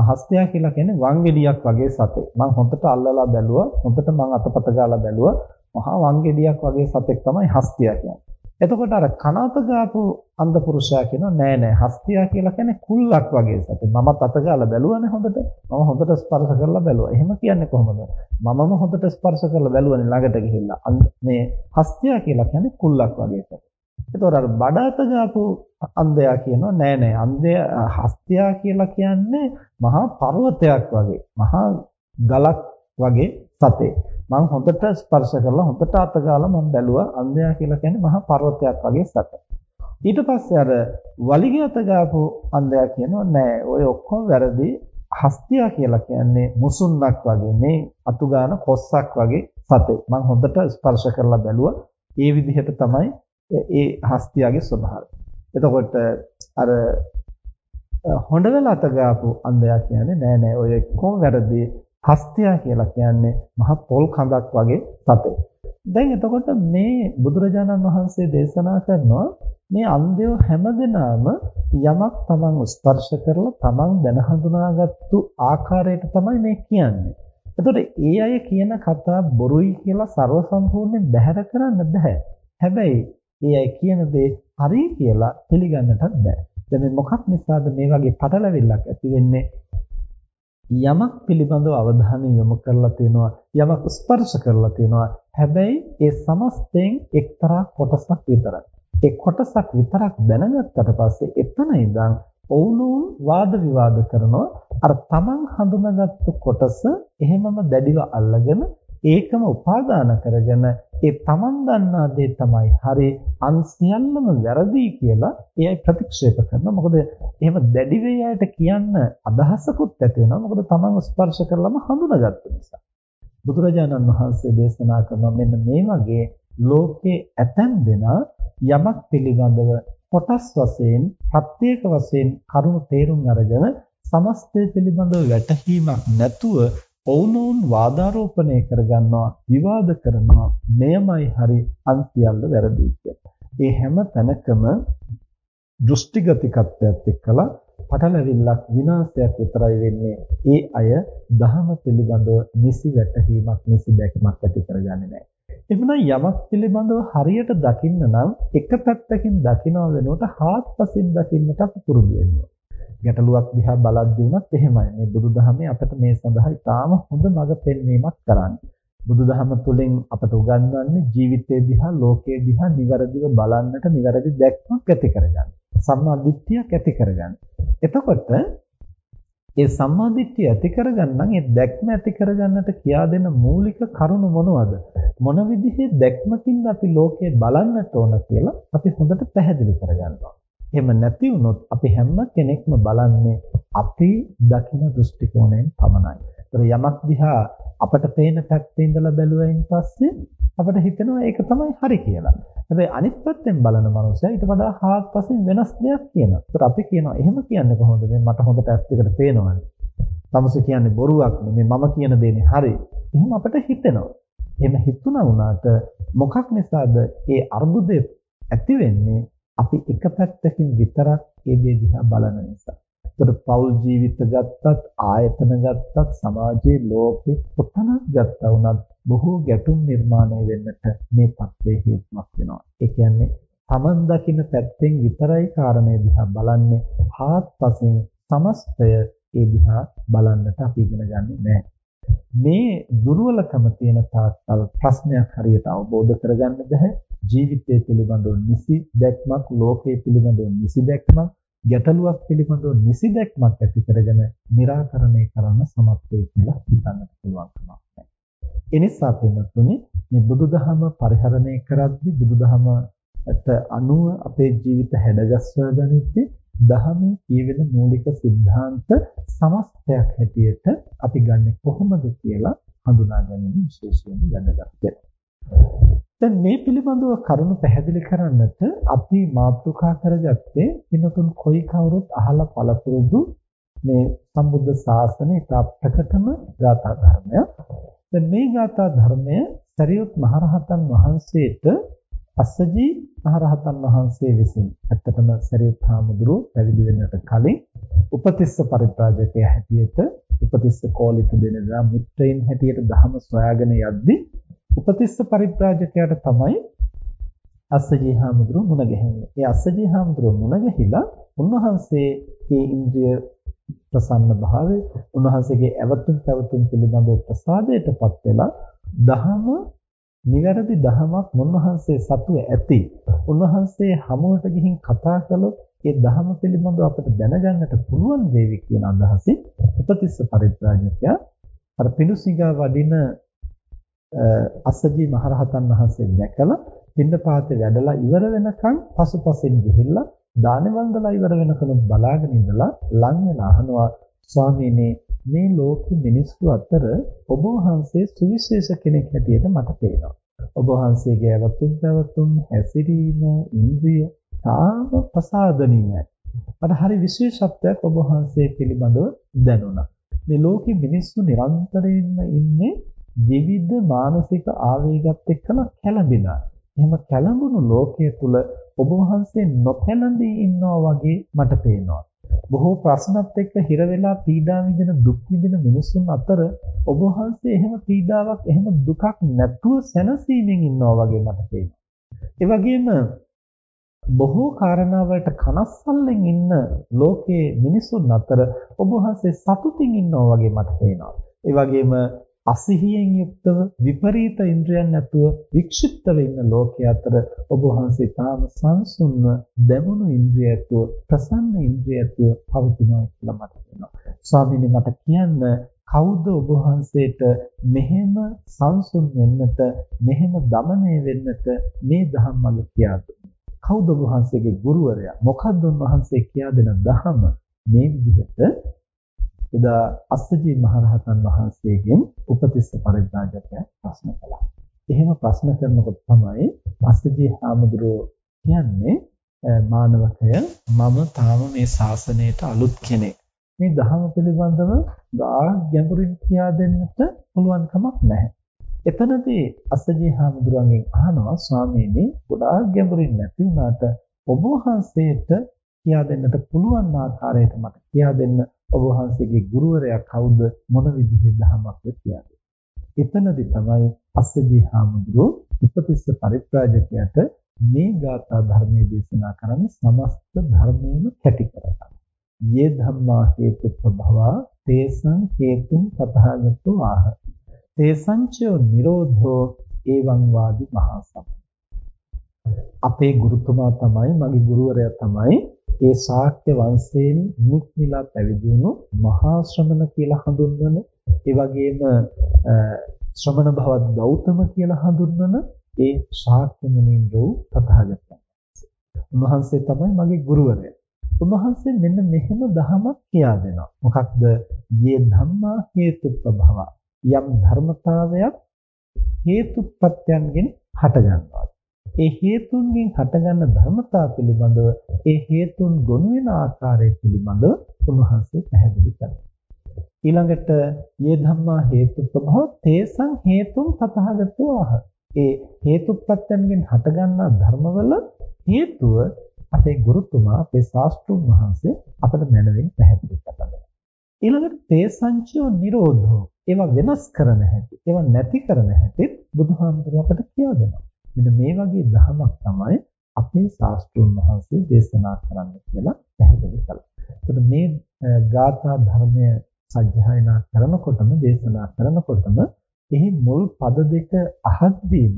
හස්තයා කියලා කියන්නේ වංගෙඩියක් වගේ සතෙක්. මම හොඳට අල්ලලා බැලුවා. හොඳට මම අතපත ගාලා බැලුවා. මහා වංගෙඩියක් වගේ සතෙක් තමයි හස්තියා කියන්නේ. එතකොට අර කනත ගාපු අන්ධ පුරුෂයා කියනවා නෑ නෑ හස්තියා කියලා කියන්නේ කුල්ලක් වගේ සතෙක්. මමත් අත ගාලා බැලුවානේ හොඳට. මම හොඳට ස්පර්ශ කරලා බැලුවා. එහෙම කියන්නේ කොහොමද? මමම හොඳට ස්පර්ශ කරලා බැලුවානේ ළඟට ගිහිල්ලා. මේ හස්තියා කියලා කියන්නේ කුල්ලක් වගේ සතෙක්. එතකොට අර බඩ අත ගාපු අන්ධයා කියනවා නෑ නෑ අන්ධයා හස්තියා කියලා කියන්නේ මහා පර්වතයක් වගේ. මහා ගලක් වගේ සතෙක්. මම හොඳට ස්පර්ශ කරලා හොඳට අත ගාලා මම බැලුවා අන්ධයා කියලා කියන්නේ මහා පර්වතයක් වගේ සතෙක්. ඊට පස්සේ අර වලිගය අත ගාපු අන්ධයා කියනවා නෑ ඔය ඔක්කොම වැරදි. හස්තියා කියලා කියන්නේ මුසුන්නක් වගේ මේ අතු ගාන කොස්සක් වගේ සතෙක්. මම හොඳට ස්පර්ශ කරලා බැලුවා. ඒ විදිහට තමයි ඒ හස්තියාගේ ස්වභාවය. එතකොට අර හොඬවල අත ගාපු අන්ධයා කියන්නේ නෑ නෑ ඔය කොහොම වැරදි හස්තියා කියලා කියන්නේ මහ පොල් කඳක් වගේ සතෙක්. දැන් එතකොට මේ බුදුරජාණන් වහන්සේ දේශනා කරනවා මේ අන්ධයෝ හැමදෙනාම යමක් තමන් ස්පර්ශ කරලා තමන් දැන හඳුනාගත්තු ආකාරයට තමයි මේ කියන්නේ. එතකොට ඒ අය කියන කතා බොරුයි කියලා ਸਰව සම්පූර්ණයෙන් බැහැර කරන්න බෑ. හැබැයි ඒ අය කියන දේ හරි කියලා පිළිගන්නටත් බෑ. දැන් මේ මොකක් නිසාද මේ වගේ පටලැවිල්ලක් ඇති වෙන්නේ? යමක් පිළිබඳව අවධානය යොමු කරලා තියෙනවා යමක් ස්පර්ශ කරලා තියෙනවා හැබැයි ඒ සමස්තයෙන් එක්තරා කොටසක් විතරයි ඒ කොටසක් විතරක් දැනගත්තට පස්සේ එතන ඉඳන් ඔවුනොවුන් වාද විවාද කරනවා අර තමන් හඳුනාගත්තු කොටස එහෙමම දැඩිව අල්ලගෙන ඒකම උපාදාන කරගෙන ඒ තමන් දන්නා දේ තමයි හරි අන් සියල්ලම වැරදි කියලා එයයි ප්‍රතික්ෂේප කරනවා. මොකද එහෙම දැඩි වේයයට කියන්න අදහසකුත් ඇති වෙනවා. මොකද තමන් ස්පර්ශ කරලම හඳුනාගත්ත නිසා. බුදුරජාණන් වහන්සේ දේශනා කරනවා මෙන්න මේ වගේ ලෝකේ ඇතැම් දෙනා යමක් පිළිබඳව කොටස් වශයෙන් ප්‍රත්‍යේක වශයෙන් කරුණු තේරුම් අරගෙන සමස්තය පිළිබඳව වැටහීමක් නැතුව ඔවුනොවුන් වාදාරෝපණය කරගන්නවා විවාද කරනවා මෙයමයි හරි අන්තියල්ල වැරදි ඒ හැම තැනකම දෘෂ්ටිගතිකත්වයක් එක්කලා පටලැවිල්ලක් විනාශයක් විතරයි වෙන්නේ. ඒ අය ධහම පිළිබඳව නිසි වැටහීමක් නිසි දැකීමක් ඇති කරගන්නේ නැහැ. එමුනම් යමක් පිළිබඳව හරියට දකින්න නම් එක පැත්තකින් දකිනව වෙනුවට හාත්පසින් දකින්නට අපි පුරුදු වෙන්න ගැටලුවක් දිහා බලද්දී වුණත් එහෙමයි. මේ බුදුදහමේ අපට මේ සඳහා ඉතාම හොඳ මඟ පෙන්වීමක් කරන්නේ. බුදුදහම තුළින් අපට උගන්වන්නේ ජීවිතය දිහා ලෝකය දිහා નિවරදිව බලන්නට નિවරදි දැක්මක් ඇති කරගන්න. සම්මා දිට්ඨියක් ඇති කරගන්න. එතකොට ඒ සම්මාදිට්ඨිය ඇති කරගන්න ඒ දැක්ම ඇති කරගන්නට කියා දෙන මූලික කරුණු මොනවද? මොන විදිහේ දැක්මකින්ද අපි ලෝකය බලන්නට ඕන කියලා අපි හොඳට පැහැදිලි කරගන්නවා. එහෙම නැති වුණොත් අපි හැම කෙනෙක්ම බලන්නේ අපි දකින දෘෂ්ටි කෝණයෙන් පමණයි. ඒතර යමක් දිහා අපට පේන පැත්තේ ඉඳලා බැලුවයින් පස්සේ අපිට හිතෙනවා ඒක තමයි හරි කියලා. හැබැයි අනිත් පැත්තෙන් බලන මනුස්සයා ඊට වඩා හාත්පසින් වෙනස් දෙයක් කියනවා. ඒත් අපි කියනවා එහෙම කියන්නේ කොහොමද? මේ මට හොඳට ඇස් දෙකට පේනවනේ. තමස කියන්නේ බොරුවක් නෙමෙයි මම කියන දේනේ හරි. එහෙම අපිට හිතෙනවා. එහෙම හිතුණා වුණාට මොකක් නිසාද ඒ අර්බුදය ඇති වෙන්නේ? අපි එක පැත්තකින් විතරක් ඒ දේ දිහා බලන නිසා. ඒතර පෞල් ජීවිත ගත්තත් ආයතන ගත්තත් සමාජයේ ලෝකෙ කොතනක් ගත්තා වුණත් බොහෝ ගැටුම් නිර්මාණය වෙන්නට මේ තත්ත්වයේ හේතුවක් වෙනවා. ඒ කියන්නේ Taman දකින්න පැත්තෙන් විතරයි කාරණේ දිහා බලන්නේ හාත්පසින් සමස්තය ඒ දිහා බලන්නට අපි ඉගෙන ගන්නේ නැහැ. මේ දුර්වලකම තියෙන තාක්කල් ප්‍රශ්නයක් හරියට අවබෝධ කරගන්න බැහැ. ජීවිතය පිළිබඳව නිසි දැක්මක් ලෝකය පිළිබඳව නිසි දැක්මක් ගැටලුවක් පිළිබඳව නිසි දැක්මක් ඇති කරගෙන निराකරණය කරන්න සමත් වෙයි කියලා හිතන්නට පුළුවන්කමක් නැහැ. එනිසා පින්වත්නි මේ බුදුදහම පරිහරණය කරද්දී බුදුදහමට අනුව අපේ ජීවිත හැඩගස්වා ගනිද්දී දහමේ කියවෙන මූලික સિદ્ધාන්ත සමස්තයක් හැටියට අපි ගන්නෙ කොහොමද කියලා හඳුනා ගැනීම විශේෂයෙන් වැදගත් වෙනවා. දැන් මේ පිළිබඳව කරුණු පැහැදිලි කරන්නට අපි මාතෘකා කරගත්තේ පින්තුන් කොයි කවුරුත් අහලා පළපුරුදු මේ සම්බුද්ධ ශාසනයේ ඉතා ප්‍රකටම ගාථා ධර්මය. දැන් මේ ගාථා ධර්මය සරියුත් මහරහතන් වහන්සේට අස්සජී මහරහතන් වහන්සේ විසින් ඇත්තටම සරියුත් හාමුදුරුව පැවිදි වෙන්නට කලින් උපතිස්ස පරිත්‍රාජකයා හැටියට උපතිස්ස කෝලිත දෙනදා මිත්‍රයින් හැටියට ධහම සොයාගෙන යද්දී උපතිස්ස පරිත්‍රාජකයාට තමයි අස්සජී හාමුදුරුව මුණ ගැහෙන්නේ. ඒ අස්සජී හාමුදුරුව මුණ ගැහිලා උන්වහන්සේගේ ඉන්ද්‍රිය ප්‍රසන්න භාවය, උන්වහන්සේගේ ඇවතුම් පැවතුම් පිළිබඳව ප්‍රසාදයටපත් වෙලා දහම නිවැරදි දහමක් උන්වහන්සේ සතුව ඇති. උන්වහන්සේ හමුවට ගිහින් කතා කළොත් ඒ දහම පිළිබඳව අපට දැනගන්නට පුළුවන් වේවි කියන අදහසින් උපතිස්ස පරිත්‍රාජකයා අර පිඬුසිඟා වඩින අස්සජී මහරහතන් වහන්සේ දැකලා පින්නපාතේ වැඩලා ඉවර වෙනකන් පසුපසින් ගිහිල්ලා දාන වන්දලා ඉවර වෙනකන් බලාගෙන ඉඳලා ලං වෙලා අහනවා ස්වාමීනි මේ ලෝකෙ මිනිස්සු අතර ඔබ වහන්සේ සුවිශේෂ කෙනෙක් හැටියට මට පේනවා. ඔබ වහන්සේගේ අවතුම් පැවතුම් හැසිරීම ඉන්ද්‍රිය තාම ප්‍රසාදනීයයි. මට හරි විශේෂත්වයක් ඔබ වහන්සේ පිළිබඳව දැනුණා. මේ ලෝකෙ මිනිස්සු නිරන්තරයෙන්ම ඉන්නේ විවිධ මානසික ආවේගات එක්කලා කැළඹිලා. එහෙම කැළඹුණු ලෝකයේ තුල ඔබ වහන්සේ නොපැළඹී ඉන්නවා වගේ මට පේනවා. බොහෝ ප්‍රශ්නත් එක්ක හිර වෙලා පීඩා විඳින දුක් විඳින මිනිසුන් අතර ඔබ වහන්සේ එහෙම පීඩාවක් එහෙම දුකක් නැතුව සැනසීමෙන් ඉන්නවා වගේ මට පේනවා. ඒ වගේම බොහෝ කාරණාවලට කනස්සල්ලෙන් ඉන්න ලෝකයේ මිනිසුන් අතර ඔබ වහන්සේ සතුටින් ඉන්නවා වගේ මට පේනවා. ඒ වගේම අසිහියෙන් යුක්තව විපරීත ඉන්ද්‍රයන් නැතුව වික්ෂිප්තව ඉන්න ලෝකයේ අතර ඔබ වහන්සේ තාම සංසුන්ව දැමුණු ඉන්ද්‍රිය ඇතුව ප්‍රසන්න ඉන්ද්‍රිය ඇතුව පවතිනවා කියලා මට වෙනවා. ස්වාමීනි මට කියන්න කවුද ඔබ වහන්සේට මෙහෙම සංසුන් වෙන්නට මෙහෙම দমনය වෙන්නට මේ ධම්මල කියා දුන්නේ? කවුද ඔබ වහන්සේගේ ගුරුවරයා? මොකද්ද උන්වහන්සේ කියා දෙන ධම? මේ විදිහට එදා අස්සජී මහරහතන් වහන්සේගෙන් උපතිස්ස පරිබ්‍රාජකයා ප්‍රශ්න කළා. එහෙම ප්‍රශ්න කරනකොට තමයි අස්සජී හාමුදුරුවෝ කියන්නේ මානවකය මම තාම මේ ශාසනයට අලුත් කෙනෙක්. මේ ධර්ම පිළිබඳව ගා ගැඹුරින් කියා දෙන්නට පුළුවන් කමක් නැහැ. එතනදී අස්සජී හාමුදුරුවන්ගෙන් අහනවා ස්වාමීනි ගොඩාක් ගැඹුරින් නැති වුණාට ඔබ වහන්සේට කියා දෙන්නට පුළුවන් ආකාරයට මට කියා දෙන්න ඔබ වහන්සේගේ ගුරුවරයා කවුද මොන විදිහේ ධර්මයක්ද කියලා. එතනදී තමයි අස්සජී හාමුදුරුවෝ උපතිස්ස පරිත්‍රාජකයාට මේ ගාථා ධර්මයේ දේශනා කරන්නේ සමස්ත ධර්මයේම කැටි කරගන්න. යේ ධම්මා හේතු ප්‍රභවා තේසං හේතුං තථාගතෝ ආහ. තේසංචෝ නිරෝධෝ එවං වාදි මහා සම. අපේ ගුරුතුමා තමයි මගේ ගුරුවරයා තමයි ඒ ශාක්‍ය වංශයෙන් නික්මිලා පැවිදි වුණු මහා ශ්‍රමණ කියලා හඳුන්වන ඒ වගේම ශ්‍රමණ භවත් ගෞතම කියලා හඳුන්වන ඒ ශාක්‍ය මුනින් වූ තථාගතයන් උන්වහන්සේ තමයි මගේ ගුරුවරයා. උන්වහන්සේ මෙන්න මෙහෙම දහමක් කියා දෙනවා. මොකක්ද? යේ ධම්මා හේතුප්‍රභව. යම් ධර්මතාවයක් හේතුප්‍රත්‍යයන්ගෙන් හටගන්නවා. ඒ හේතුන්ගෙන් හටගන්න ධර්මතා පිළිබඳව ඒ හේතුන් ගොනු වෙන ආකාරය පිළිබඳව උන්වහන්සේ පැහැදිලි කරනවා. ඊළඟට යේ ධම්මා හේතුප්‍රභව තේසං හේතුම් තථාගතෝ ආහ. ඒ හේතුප්‍රත්‍යයෙන් හටගන්නා ධර්මවල හේතුව අපේ ගුරුතුමා අපේ ශාස්ත්‍රුන් වහන්සේ අපට මනවින් පැහැදිලි කරනවා. ඊළඟට තේසංචෝ නිරෝධෝ ඒවා වෙනස් කරන හැටි ඒවා නැති කරන හැටි බුදුහාමුදුරුවෝ අපට කියලා දෙනවා. මෙන්න මේ වගේ ධර්මයක් තමයි අපේ ශාස්ත්‍රුන් වහන්සේ දේශනා කරන්න කියලා පැහැදිලි කළා. එතකොට මේ ගාථා ධර්මය සජ්ජායනා කරනකොටම දේශනා කරනකොටම එහි මුල් පද දෙක අහද්දීම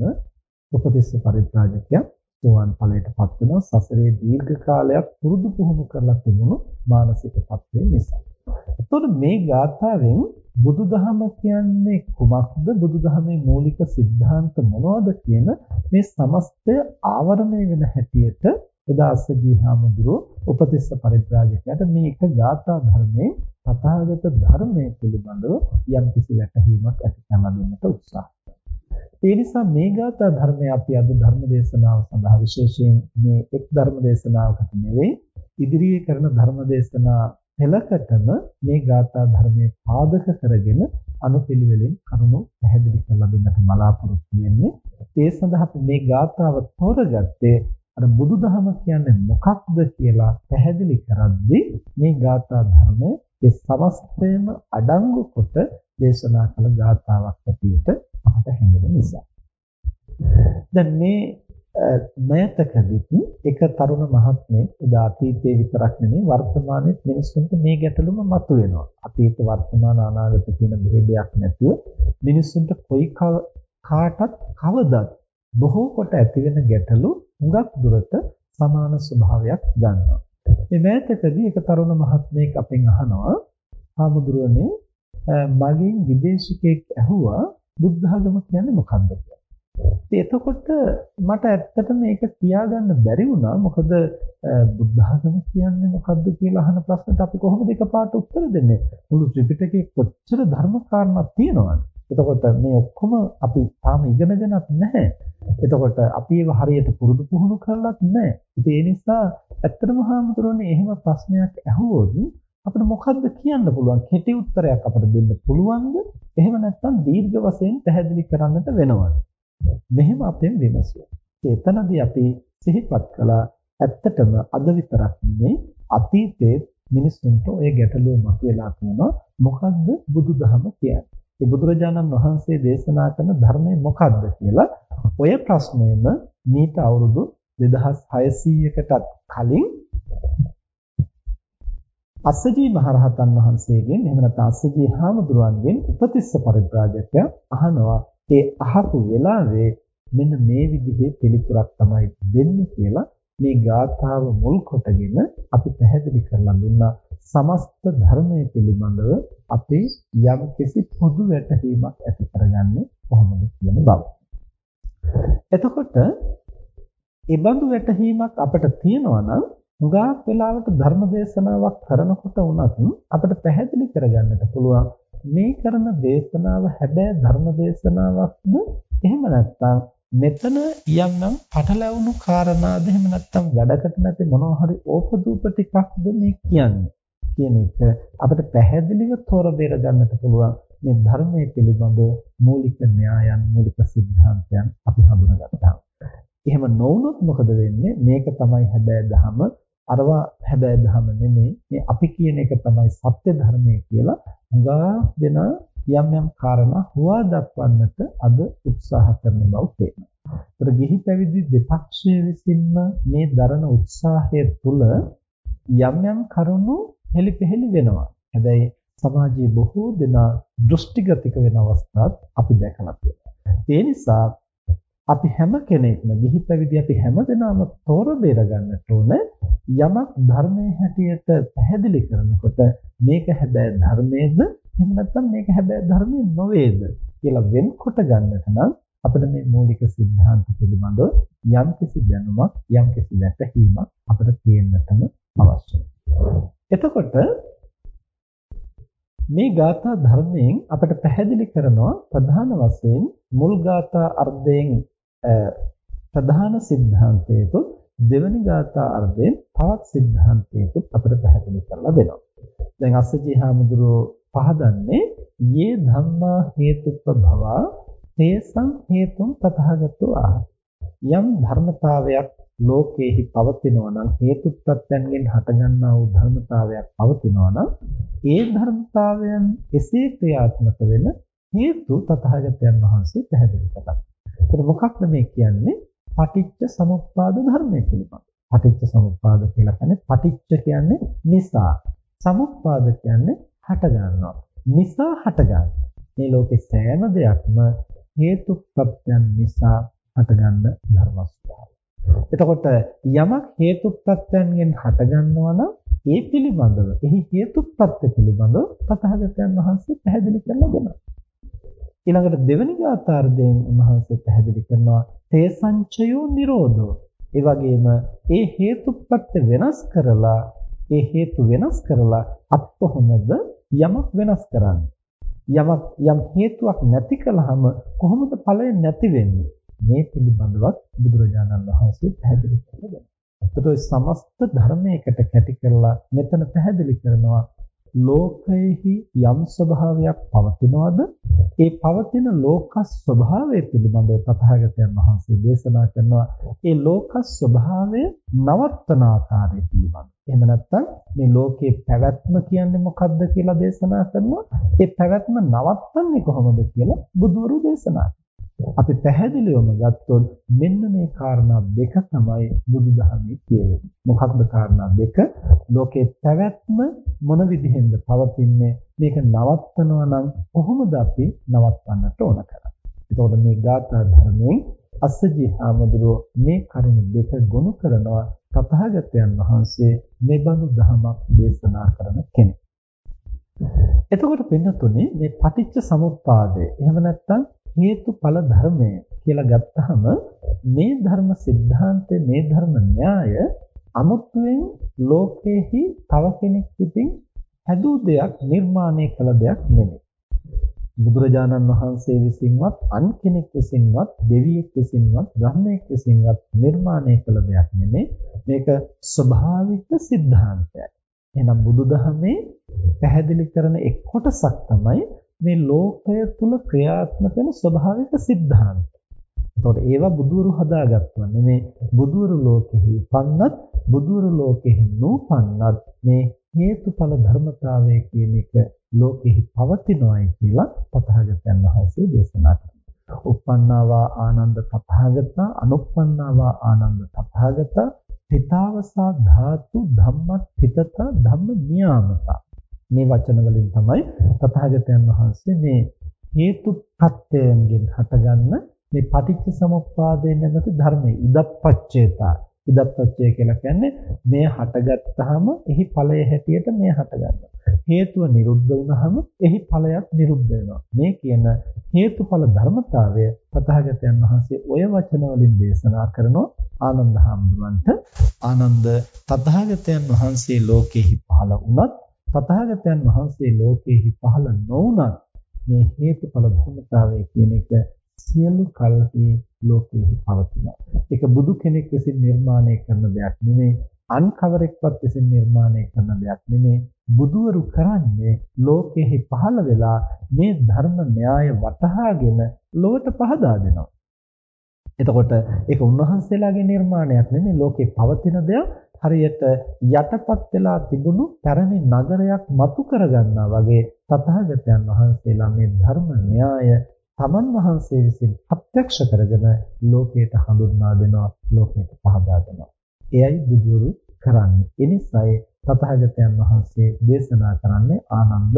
උපතිස්ස පරිත්‍රාජකයා සෝවාන් ඵලයටපත් වෙනවා සසරේ දීර්ඝ කාලයක් පුරුදු පුහුණු කරලා තිබුණු මානසික තත්ත්වය නිසා. එතකොට මේ ගාථාවෙන් බුදුදහම කියන්නේ කුමක්ද? බුදුදහමේ මූලික સિદ્ધාන්ත මොනවද කියන මේ සමස්තය ආවරණය වෙන හැටියට එදා අස්සජී හාමුදුරුව උපතිස්ස පරිත්‍රාජකයාට මේ එක ගාථා ධර්මයෙන් තථාගත ධර්මයේ පිළිබඳව යම්කිසි වැටහීමක් ඇති කරගන්නට උත්සාහ ඒ නිසා මේ ගාථා ධර්මය අපි අද ධර්ම දේශනාව සඳහා විශේෂයෙන් මේ එක් ධර්ම දේශනාවකට නෙවෙයි ඉදිරියේ කරන ධර්ම දේශනා පෙළකටම මේ ගාථා ධර්මයේ පාදක කරගෙන අනුපිළිවෙලින් කරුණු පැහැදිලි කරලා දෙන්නට බලාපොරොත්තු වෙන්නේ. ඒ සඳහා මේ ගාථාව තෝරගත්තේ අර බුදුදහම කියන්නේ මොකක්ද කියලා පැහැදිලි කරද්දී මේ ගාථා ධර්මයේ ඒ සමස්තයම අඩංගු කොට දේශනා කළ ගාථාවක් ඇටියට අපට හැඟෙන නිසා. දැන් මේ මෑතකදී එක තරුණ මහත්මයෙක් එදා අතීතයේ විතරක් නෙමෙයි වර්තමානයේ මිනිස්සුන්ට මේ ගැටලුම මතුවෙනවා. අතීත වර්තමාන අනාගත කියන ભેදයක් නැතුව මිනිස්සුන්ට කොයි කාටත් කවදත් බොහෝ කොට ඇති වෙන ගැටලු හුඟක් දුරට සමාන ස්වභාවයක් ගන්නවා. මේ මෑතකදී එක තරුණ මහත්මයෙක් අපෙන් අහනවා "හාමුදුරුවනේ මගෙන් විදේශිකයෙක් ඇහුවා බුද්ධ ධර්ම කියන්නේ මොකක්ද කියලා." එතකොට මට ඇත්තටම මේක කියාගන්න බැරි වුණා. මොකද බුද්ධ ධර්ම කියන්නේ මොකක්ද කියලා අහන ප්‍රශ්නට අපි කොහොමද එකපාරට උත්තර දෙන්නේ? මුළු ත්‍රිපිටකයේ කොච්චර ධර්ම කාරණා තියෙනවද? එතකොට මේ ඔක්කොම අපි තාම ඉගෙනගෙනත් නැහැ. එතකොට අපි ඒව හරියට පුරුදු පුහුණු කරලත් නැහැ. ඉතින් ඒ නිසා ඇත්තටම හාමුදුරනේ එහෙම ප්‍රශ්නයක් ඇහුවොත් අපිට මොකද්ද කියන්න පුළුවන්? කෙටි උත්තරයක් අපිට දෙන්න පුළුවන්ද? එහෙම නැත්නම් දීර්ඝ වශයෙන් පැහැදිලි කරන්නට වෙනවද? මෙහෙම අපෙන් විමසුවා. එතනදී අපි සිහිපත් කළා ඇත්තටම අද විතරක් නෙමෙයි අතීතයේ මිනිස්සුන්ට ওই ගැටලුව මතුවලා තියෙනවා මොකද්ද බුදුදහම කියන්නේ? ඒ බුදුරජාණන් වහන්සේ දේශනා කරන ධර්මය මොකක්ද කියලා ඔය ප්‍රශ්නයම මීට අවුරුදු 2600කටත් කලින් අස්සජී මහරහතන් වහන්සේගෙන් එහෙම නැත්නම් අස්සජී හාමුදුරුවන්ගෙන් උපතිස්ස පරිබ්‍රාජකයා අහනවා ඒ අහපු වෙලාවේ මෙන්න මේ විදිහේ පිළිතුරක් තමයි දෙන්නේ කියලා මේ ගාථාව මුල් කොටගෙන අපි පැහැදිලි කරලා දුන්නා සමස්ත ධර්මයේ පිළිබඳව අපි යම් කිසි පොදු වැටහීමක් ඇති කරගන්නේ කොහොමද කියන බව. එතකොට ඒ බඳු වැටහීමක් අපිට තියෙනවා නම් හුඟක් වෙලාවට ධර්ම දේශනාවක් කරනකොට වුණත් අපිට පැහැදිලි කරගන්නට පුළුවන් මේ කරන දේශනාව හැබැයි ධර්ම දේශනාවක්ද එහෙම නැත්නම් මෙතන යම්නම් පටලැවුණු කාරණාද එහෙම නැත්නම් වැඩකට නැති මොනවා හරි ඕපදූප ටිකක්ද මේ කියන්නේ කියන එක අපිට පැහැදිලිව තොර බෙර ගන්නට පුළුවන් මේ ධර්මයේ පිළිබඳ මූලික න්‍යායන් මූලික સિદ્ધාන්තයන් අපි හඳුනාගත්තා. එහෙම නොවුනොත් මොකද වෙන්නේ? මේක තමයි හැබෑ දහම අරවා හැබෑ ධම නෙමෙයි. මේ අපි කියන එක තමයි සත්‍ය ධර්මය කියලා හුඟා දෙන යම් යම් කාරණා හුවා දක්වන්නට අද උත්සාහ කරන බව පේනවා. ඒතර ගිහි පැවිදි දෙපක්ෂයේ විසින්ම මේ දරන උත්සාහය තුළ යම් යම් කරුණු හෙලිපෙහෙලි වෙනවා. හැබැයි සමාජයේ බොහෝ දෙනා දෘෂ්ටිගතික වෙන අවස්ථාත් අපි දැකලා තියෙනවා. ඒ නිසා අපි හැම කෙනෙක්ම ගිහි පැවිදි අපි හැමදෙනාම තෝර බේර ගන්නට ඕන යමක් ධර්මයේ හැටියට පැහැදිලි කරනකොට මේක හැබැයි ධර්මයේද එහෙම නැත්නම් මේක හැබැයි ධර්මයේ නොවේද කියලා වෙන්කොට ගන්නට නම් අපිට මේ මූලික સિદ્ધාන්ත පිළිබඳව යම්කිසි දැනුමක් යම්කිසි වැටහීමක් අපිට තියෙන්නටම අවශ්‍යයි. එතකොට මේ ගාථා ධර්මයෙන් අපිට පැහැදිලි කරනවා ප්‍රධාන වශයෙන් මුල් ගාථා අර්ධයෙන් ප්‍රධාන સિદ્ધාන්තයක දෙවනි ගාථා අර්ථයෙන් තවත් સિદ્ધාන්තයක අපිට පැහැදිලි කරලා දෙනවා. දැන් අස්සජී හාමුදුරුව පහදන්නේ යේ ධම්මා හේතුත්ව භවා තේසං හේතුම් පතහගත්තු ආහ. යම් ධර්මතාවයක් ලෝකයේහි පවතිනවා නම් හේතුත්පත්යන්ගෙන් හටගන්නා වූ ධර්මතාවයක් පවතිනවා නම් ඒ ධර්මතාවයන් එසේ ක්‍රියාත්මක වෙන හේතු තථාගතයන් වහන්සේ පැහැදිලි කරනවා. ඒතර මොකක්ද මේ කියන්නේ? පටිච්ච සමුප්පාද ධර්මය පිළිබඳ. පටිච්ච සමුප්පාද කියලා කියන්නේ පටිච්ච කියන්නේ නිසා. සමුප්පාද කියන්නේ හට ගන්නවා. නිසා හට ගන්න. මේ ලෝකේ සෑම දෙයක්ම හේතු ප්‍රත්‍යයන් නිසා හටගන්න ධර්ම ස්වභාවය. එතකොට යමක් හේතුප්‍රත්‍යයන්ගෙන් හටගන්නවා නම් ඒ පිළිබඳව එහි හේතුප්‍රත්‍ය පිළිබඳව තථාගතයන් වහන්සේ පැහැදිලි කරලා දෙනවා. ඊළඟට දෙවෙනි ගාථාර්ධයෙන් උන්වහන්සේ පැහැදිලි කරනවා තේ සංචයෝ නිරෝධෝ. ඒ වගේම ඒ හේතුප්‍රත්‍ය වෙනස් කරලා ඒ හේතු වෙනස් කරලා අප කොහොමද යමක් වෙනස් කරන්නේ? යමක් යම් හේතුවක් නැති කළාම කොහොමද ඵලය නැති වෙන්නේ? මේ පිළිබඳවත් බුදුරජාණන් වහන්සේ පැහැදිලි කරලා දෙනවා. එතකොට සමස්ත ධර්මයකට කැටි කරලා මෙතන පැහැදිලි කරනවා ලෝකයේහි යම් ස්වභාවයක් පවතිනවද ඒ පවතින ලෝක ස්වභාවය පිළිබඳව තථාගතයන් වහන්සේ දේශනා කරනවා ඒ ලෝක ස්වභාවය නවත්තන ආකාරය පිළිබඳව. එහෙම නැත්නම් මේ ලෝකේ පැවැත්ම කියන්නේ මොකක්ද කියලා දේශනා කරනවා. ඒ පැවැත්ම නවත්තන්නේ කොහොමද කියලා බුදුවරු දේශනා අපි පැහැදිලිවම ගත්තොත් මෙන්න මේ කාරණා දෙක තමයි බුදුදහමේ කියවෙන්නේ. මොකක්ද කාරණා දෙක? ලෝකේ පැවැත්ම මොන විදිහෙන්ද පවතින්නේ? මේක නවත්තනවා නම් කොහොමද අපි නවත්තන්නට ඕන කරන්නේ? එතකොට මේ ගාථා ධර්මයෙන් අස්සජී හාමුදුරුව මේ කරුණු දෙක ගොනු කරනවා තථාගතයන් වහන්සේ මේ බඳු දහමක් දේශනා කරන කෙනෙක්. එතකොට පින්නතුනේ මේ පටිච්ච සමුප්පාදය එහෙම නැත්නම් හේතුඵල ධර්මය කියලා ගත්තහම මේ ධර්ම સિદ્ધාන්තය මේ ධර්ම න්‍යාය අමුතුවෙන් ලෝකෙහි තව කෙනෙක් ඉතින් හැදූ දෙයක් නිර්මාණය කළ දෙයක් නෙමෙයි. බුදුරජාණන් වහන්සේ විසින්වත් අන් කෙනෙක් විසින්වත් දෙවියෙක් විසින්වත් බ්‍රහ්මයෙක් විසින්වත් නිර්මාණය කළ දෙයක් නෙමෙයි. මේක ස්වභාවික સિદ્ધාන්තයක්. එහෙනම් බුදුදහමේ පැහැදිලි කරන එක් කොටසක් තමයි මේ ලෝකය තුල ක්‍රියාත්මක වෙන ස්වභාවික સિદ્ધාන්ත. එතකොට ඒවා බුදුරු හදාගත්තා නෙමේ බුදුරු ලෝකෙහි උපන්නත් බුදුරු ලෝකෙහි නූපන්නත් මේ හේතුඵල ධර්මතාවය කියන එක ලෝකෙහි පවතිනවායි කියලා තථාගතයන් වහන්සේ දේශනා කළා. uppannāvā ānanda tathāgatā anuppannāvā ānanda tathāgatā තිතාවසා ධාතු ධම්මත්ථිතත ධම්ම නියාමතා මේ වචන වලින් තමයි තථාගතයන් වහන්සේ මේ හේතු ප්‍රත්‍යයෙන්ගෙන් හටගන්න මේ පටිච්ච සමුප්පාදයෙන් නැමැති ධර්මයේ ඉදප්පච්චේතා. ඉදප්පච්චය කියලා කියන්නේ මේ හටගත්තාම එහි ඵලය හැටියට මේ හටගන්නවා. හේතුව නිරුද්ධ වුනහම එහි ඵලයක් නිරුද්ධ වෙනවා. මේ කියන හේතුඵල ධර්මතාවය තථාගතයන් වහන්සේ ඔය වචන වලින් දේශනා කරනවා ආනන්ද හාමුදුරන්ට. ආනන්ද තථාගතයන් වහන්සේ ලෝකෙහි පහළ වුණත් තථාගතයන් වහන්සේ ලෝකෙහි පහළ නොවුනත් මේ හේතුඵල ධර්මතාවය කියන එක සියලු කල්හි ලෝකෙහි පවතිනවා. ඒක බුදු කෙනෙක් විසින් නිර්මාණය කරන දෙයක් නෙමෙයි. අන් කවරෙක්වත් විසින් නිර්මාණය කරන දෙයක් නෙමෙයි. බුදුවරු කරන්නේ ලෝකෙහි පහළ වෙලා මේ ධර්ම න්‍යාය වටහාගෙන ලොවට පහදා දෙනවා. එතකොට ඒක උන්වහන්සේලාගේ නිර්මාණයක් නෙමෙයි ලෝකේ පවතින දෙයක් හරියට යටපත් වෙලා තිබුණු පැරණි නගරයක් මතු කරගන්නා වගේ තථාගතයන් වහන්සේලා මේ ධර්ම න්‍යාය තමන් වහන්සේ විසින් ප්‍රත්‍යක්ෂ කරගෙන ලෝකයට හඳුන්වා දෙනවා ලෝකයට පහදා දෙනවා. එයයි බුදුරු කරන්නේ. එනිසායි තථාගතයන් වහන්සේ දේශනා කරන්නේ ආනන්ද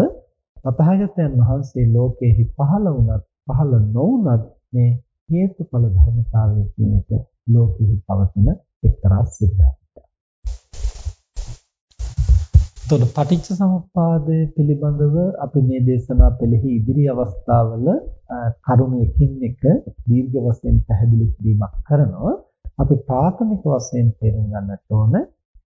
තථාගතයන් වහන්සේ ලෝකෙහි පහළ වුණත් පහළ නොවුණත් මේ හේතුඵල ධර්මතාවය කියන එක ලෝකෙහි පවතින එක්තරා සිද්ධාන්තයක්. එතකොට පටිච්ච සමුප්පාදය පිළිබඳව අපි මේ දේශනා පෙළෙහි ඉදිරි අවස්ථාවල කරුණු එකින් එක දීර්ඝ වශයෙන් පැහැදිලි කිරීමක් කරනවා. අපි ප්‍රාථමික වශයෙන් තේරුම් ගන්නට ඕන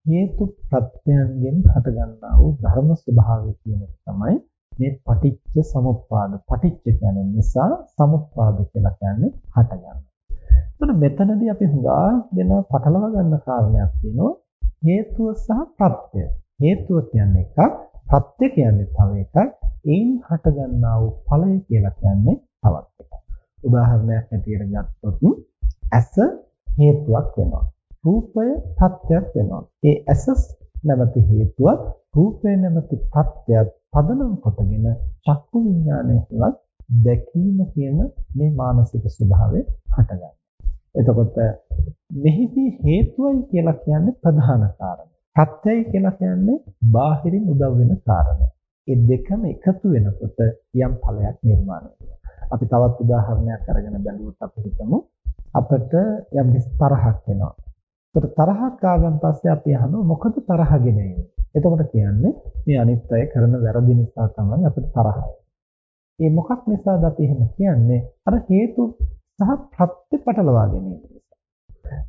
හේතු ප්‍රත්‍යයන්ගෙන් හටගන්නා වූ ධර්ම ස්වභාවය කියන එක තමයි මේ පටිච්ච සමුප්පාද. පටිච්ච කියන්නේ නිසා සමුප්පාද කියලා කියන්නේ හටගන්න. එතකොට මෙතනදී අපි හුඟා දෙන පටලවා ගන්න කාරණයක් තියෙනවා හේතුව සහ ප්‍රත්‍යය. හේතුව කියන්නේ එකක්, ප්‍රත්‍ය කියන්නේ තව එකක්. ඒන් හටගන්නා වූ ඵලය කියලා කියන්නේ තවත් එකක්. උදාහරණයක් හැටියට ගත්තොත් ඇස හේතුවක් වෙනවා. රූපය ප්‍රත්‍යක් වෙනවා. ඒ ඇසස් නැමැති හේතුවත් රූපය නැමැති ප්‍රත්‍යයත් පදනම් කොටගෙන චක්කු විඥානයවත් දැකීම කියන මේ මානසික ස්වභාවය හටගන්නවා. එතකොට මෙහිදී හේතුවයි කියලා කියන්නේ ප්‍රධාන කාරණය. ප්‍රත්‍යයයි කියලා කියන්නේ බාහිරින් උදව් වෙන කාරණය. ඒ දෙකම එකතු වෙනකොට යම් ඵලයක් නිර්මාණය වෙනවා. අපි තවත් උදාහරණයක් අරගෙන බැලුවොත් අපි හිතමු අපිට යම් තරහක් එනවා. ඒතර තරහක් ආවන් පස්සේ අපි අහනවා මොකද තරහගෙන එන්නේ? එතකොට කියන්නේ මේ අනිත් අය කරන වැරදි නිසා තමයි අපිට තරහ ඒ මොකක් නිසාද අපි එහෙම කියන්නේ? අර හේතු සහ ප්‍රත්‍ය පටලවා ගැනීම නිසා.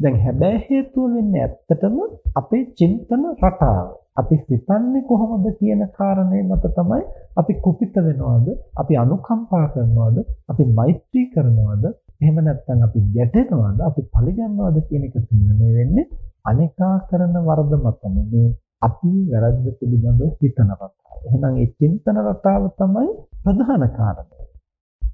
දැන් හැබැයි හේතුව වෙන්නේ ඇත්තටම අපේ චින්තන රටාව. අපි සිතන්නේ කොහොමද කියන කාරණේ මත තමයි අපි කුපිත වෙනවද? අපි අනුකම්පා කරනවද? අපි මෛත්‍රී කරනවද? එහෙම නැත්නම් අපි ගැටෙනවද අපි පරිගන්නවද කියන එක තීරණය වෙන්නේ අනේකා කරන වරද මත නෙමේ අපි වැරද්ද පිළිබඳව හිතන රටාව. එහෙනම් ඒ චින්තන රටාව තමයි ප්‍රධාන කාරණය.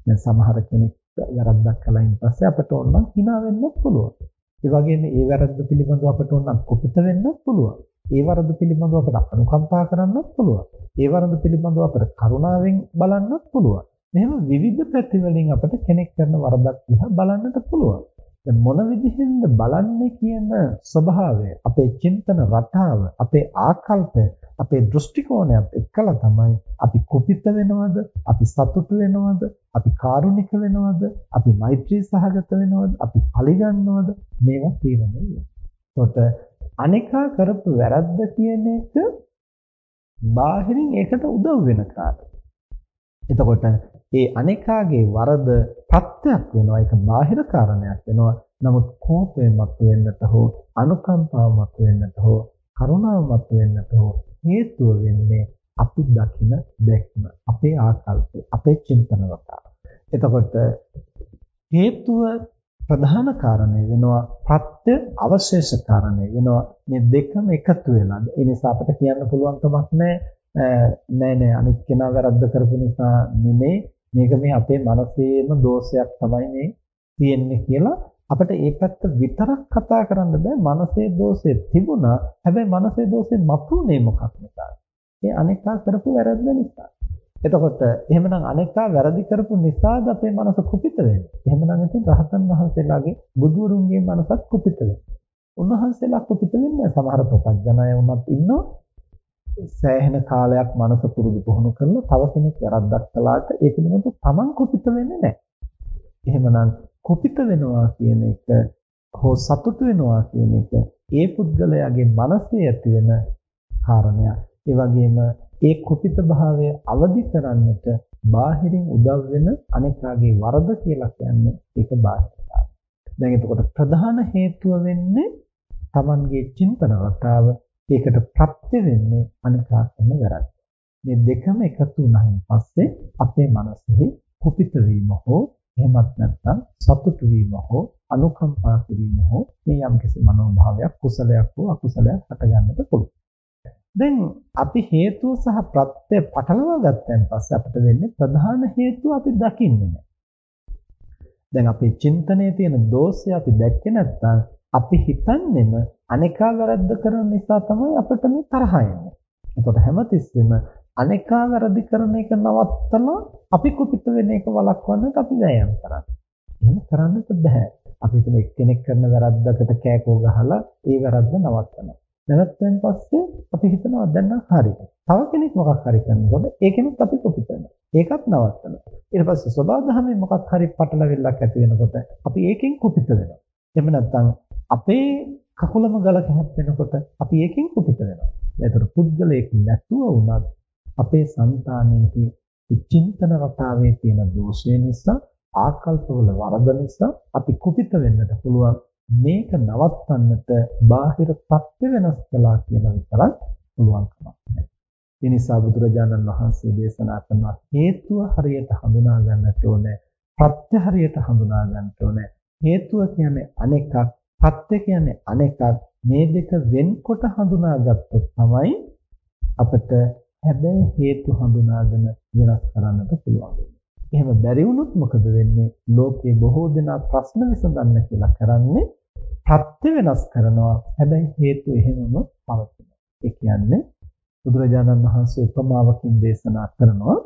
දැන් සමහර කෙනෙක් වැරද්දක් කළයින් පස්සේ අපට ඕනනම් hina වෙන්නත් පුළුවන්. ඒ වගේම ඒ වැරද්ද පිළිබඳව අපට ඕනනම් කුපිත වෙන්නත් පුළුවන්. ඒ වරද පිළිබඳව අපට අනුකම්පා කරන්නත් පුළුවන්. ඒ වරද පිළිබඳව අපට කරුණාවෙන් බලන්නත් පුළුවන්. මෙහෙම විවිධ පැති වලින් අපිට කෙනෙක් කරන වරදක් දිහා බලන්නට පුළුවන්. දැන් මොන විදිහෙන්ද බලන්නේ කියන ස්වභාවය, අපේ චින්තන රටාව, අපේ ආකල්පය, අපේ දෘෂ්ටි කෝණයත් එක්කලා තමයි අපි කුපිත වෙනවද, අපි සතුටු වෙනවද, අපි කාරුණික වෙනවද, අපි මෛත්‍රී සහගත වෙනවද, අපි පරිගන්නවද මේවා තීරණය වෙනවා. එතකොට අනිකා කරපු වැරද්ද කියන එක බාහිරින් ඒකට උදව් වෙන කාරණා. එතකොට ඒ අනේකාගේ වරද ප්‍රත්‍යක් වෙනවා. ඒක බාහිර කාරණයක් වෙනවා. නමුත් කෝපය මතුවෙන්නට හෝ අනුකම්පාව මතුවෙන්නට හෝ කරුණාව මතුවෙන්නට හෝ හේතුව වෙන්නේ අපි දකින දැක්ම අපේ ආකල්පය අපේ චින්තන රටාව එතකොට හේතුව ප්‍රධාන කාරණය වෙනවා ප්‍රත්‍ය අවශේෂ කාරණය වෙනවා. මේ දෙකම එකතු වෙලා. ඒ නිසා අපිට කියන්න පුළුවන් කමක් නැහැ නෑ නෑ අනිත් කෙනා වැරද්ද කරපු නිසා නෙමෙයි මේක මේ අපේ මනසේම දෝෂයක් තමයි මේ තියෙන්නේ කියලා අපිට ඒ පැත්ත විතරක් කතා කරන්න බෑ. මනසේ දෝෂේ තිබුණා. හැබැයි මනසේ දෝෂේ මතුනේ මොකක් නිසාද ඒ අනේකා කරපු වැරද්ද නිසා. එතකොට එහෙමනම් අනේකා වැරදි කරපු නිසාද අපේ මනස කුපිත වෙන්නේ? එහෙමනම් ඉතින් රහතන් වහන්සේලාගේ බුදුරුන්ගේ මනසත් කුපිත වෙන්නේ උන්වහන්සේලා කුපිත වෙන්නේ සමහර ප්‍රපංචනය වුණත් ඉන්නවා. සෑහෙන කාලයක් මනස පුරුදු පුහුණු කරලා තව කෙනෙක් වැරද්දක් කළාට ඒ පිළිබඳව තමන් කුපිත වෙන්නේ නැහැ. එහෙමනම් කුපිත වෙනවා කියන එක හෝ සතුටු වෙනවා කියන එක ඒ පුද්ගලයාගේ මනසේ ඇති වෙන කාරණයක්. ඒ වගේම ඒ කුපිත භාවය අවදි කරන්නට බාහිරින් උදව් වෙන අනිකාගේ වරද කියලා කියන්නේ ඒක බාහිර දැන් එතකොට ප්‍රධාන හේතුව වෙන්නේ Tamanගේ චින්තන රටාව ඒකට ප්‍රත්‍ය වෙන්නේ අනිකා කරන වැරද්ද. මේ දෙකම එකතු වුණාන් පස්සේ අපේ මනසෙහි කුපිත වීම හෝ එහෙමත් නැත්නම් සතුටු වීම හෝ අනුකම්පා කිරීම හෝ මේ යම්කිසි මනෝභාවයක් කුසලයක් හෝ අකුසලයක් හට ගන්නට පුළුවන්. දැන් අපි හේතුව සහ ප්‍රත්‍ය පටලවා ගත්තන් පස්සේ අපිට වෙන්නේ ප්‍රධාන හේතුව අපි දකින්නේ නැහැ. දැන් අපේ චින්තනයේ තියෙන දෝෂය අපි දැක්කේ නැත්නම් අපි හිතන්නේම අනේකා වැරද්ද කරන නිසා තමයි අපිට මේ තරහ එන්නේ. එතකොට හැමතිස්සෙම අනේකා වැරදි කරන එක නවත්තලා අපි කුපිත වෙන එක වළක්වන්නත් අපි වෑයම් කරන්නේ. එහෙම කරන්නත් බෑ. අපි හිතමු එක්කෙනෙක් කරන වැරද්දකට කෑකෝ ගහලා ඒ වැරද්ද නවත්තනවා. නැවතුම් පස්සේ අපි හිතනවා දැන් නම් හරි. තව කෙනෙක් මොකක් හරි කරනකොට ඒකෙනුත් අපි කුපිත වෙනවා. ඒකත් නවත්තනවා. ඊට පස්සේ සබා දහමේ මොකක් හරි පටලවිල්ලක් ඇති වෙනකොට අපි ඒකෙන් කුපිත වෙනවා. එහෙම නැත්නම් අපේ කකුලම ගලක හැප්පෙනකොට අපි ඒකෙන් කුපිත වෙනවා. ඒතර පුද්ගලයෙක් නැතුව වුණත් අපේ సంతානෙහි චින්තන රටාවේ තියෙන දෝෂය නිසා ආකල්පවල වරද නිසා අපි කුපිත වෙන්නට පුළුවන් මේක නවත්තන්නට බාහිර ප්‍රත්‍ය වෙනස් කළා කියලා විතරක් පුළුවන් කමක් නැහැ. ඒ නිසා බුදුරජාණන් වහන්සේ දේශනා කරන හේතුව හරියට හඳුනා ගන්නට ඕනේ. ප්‍රත්‍ය හරියට හඳුනා ගන්නට ඕනේ. හේතුව කියන්නේ අනෙකක්, ප්‍රත්‍ය කියන්නේ අනෙකක්. මේ දෙක වෙන්කොට හඳුනාගත්තොත් තමයි අපිට හැබැයි හේතු හඳුනාගෙන වෙනස් කරන්නට පුළුවන් එහෙම බැරි වුණොත් මොකද වෙන්නේ? ලෝකේ බොහෝ දෙනා ප්‍රශ්න විසඳන්න කියලා කරන්නේ ප්‍රත්‍ය වෙනස් කරනවා. හැබැයි හේතු එහෙමම පවතිනවා. ඒ කියන්නේ බුදුරජාණන් වහන්සේ උපමාවකින් දේශනා කරනවා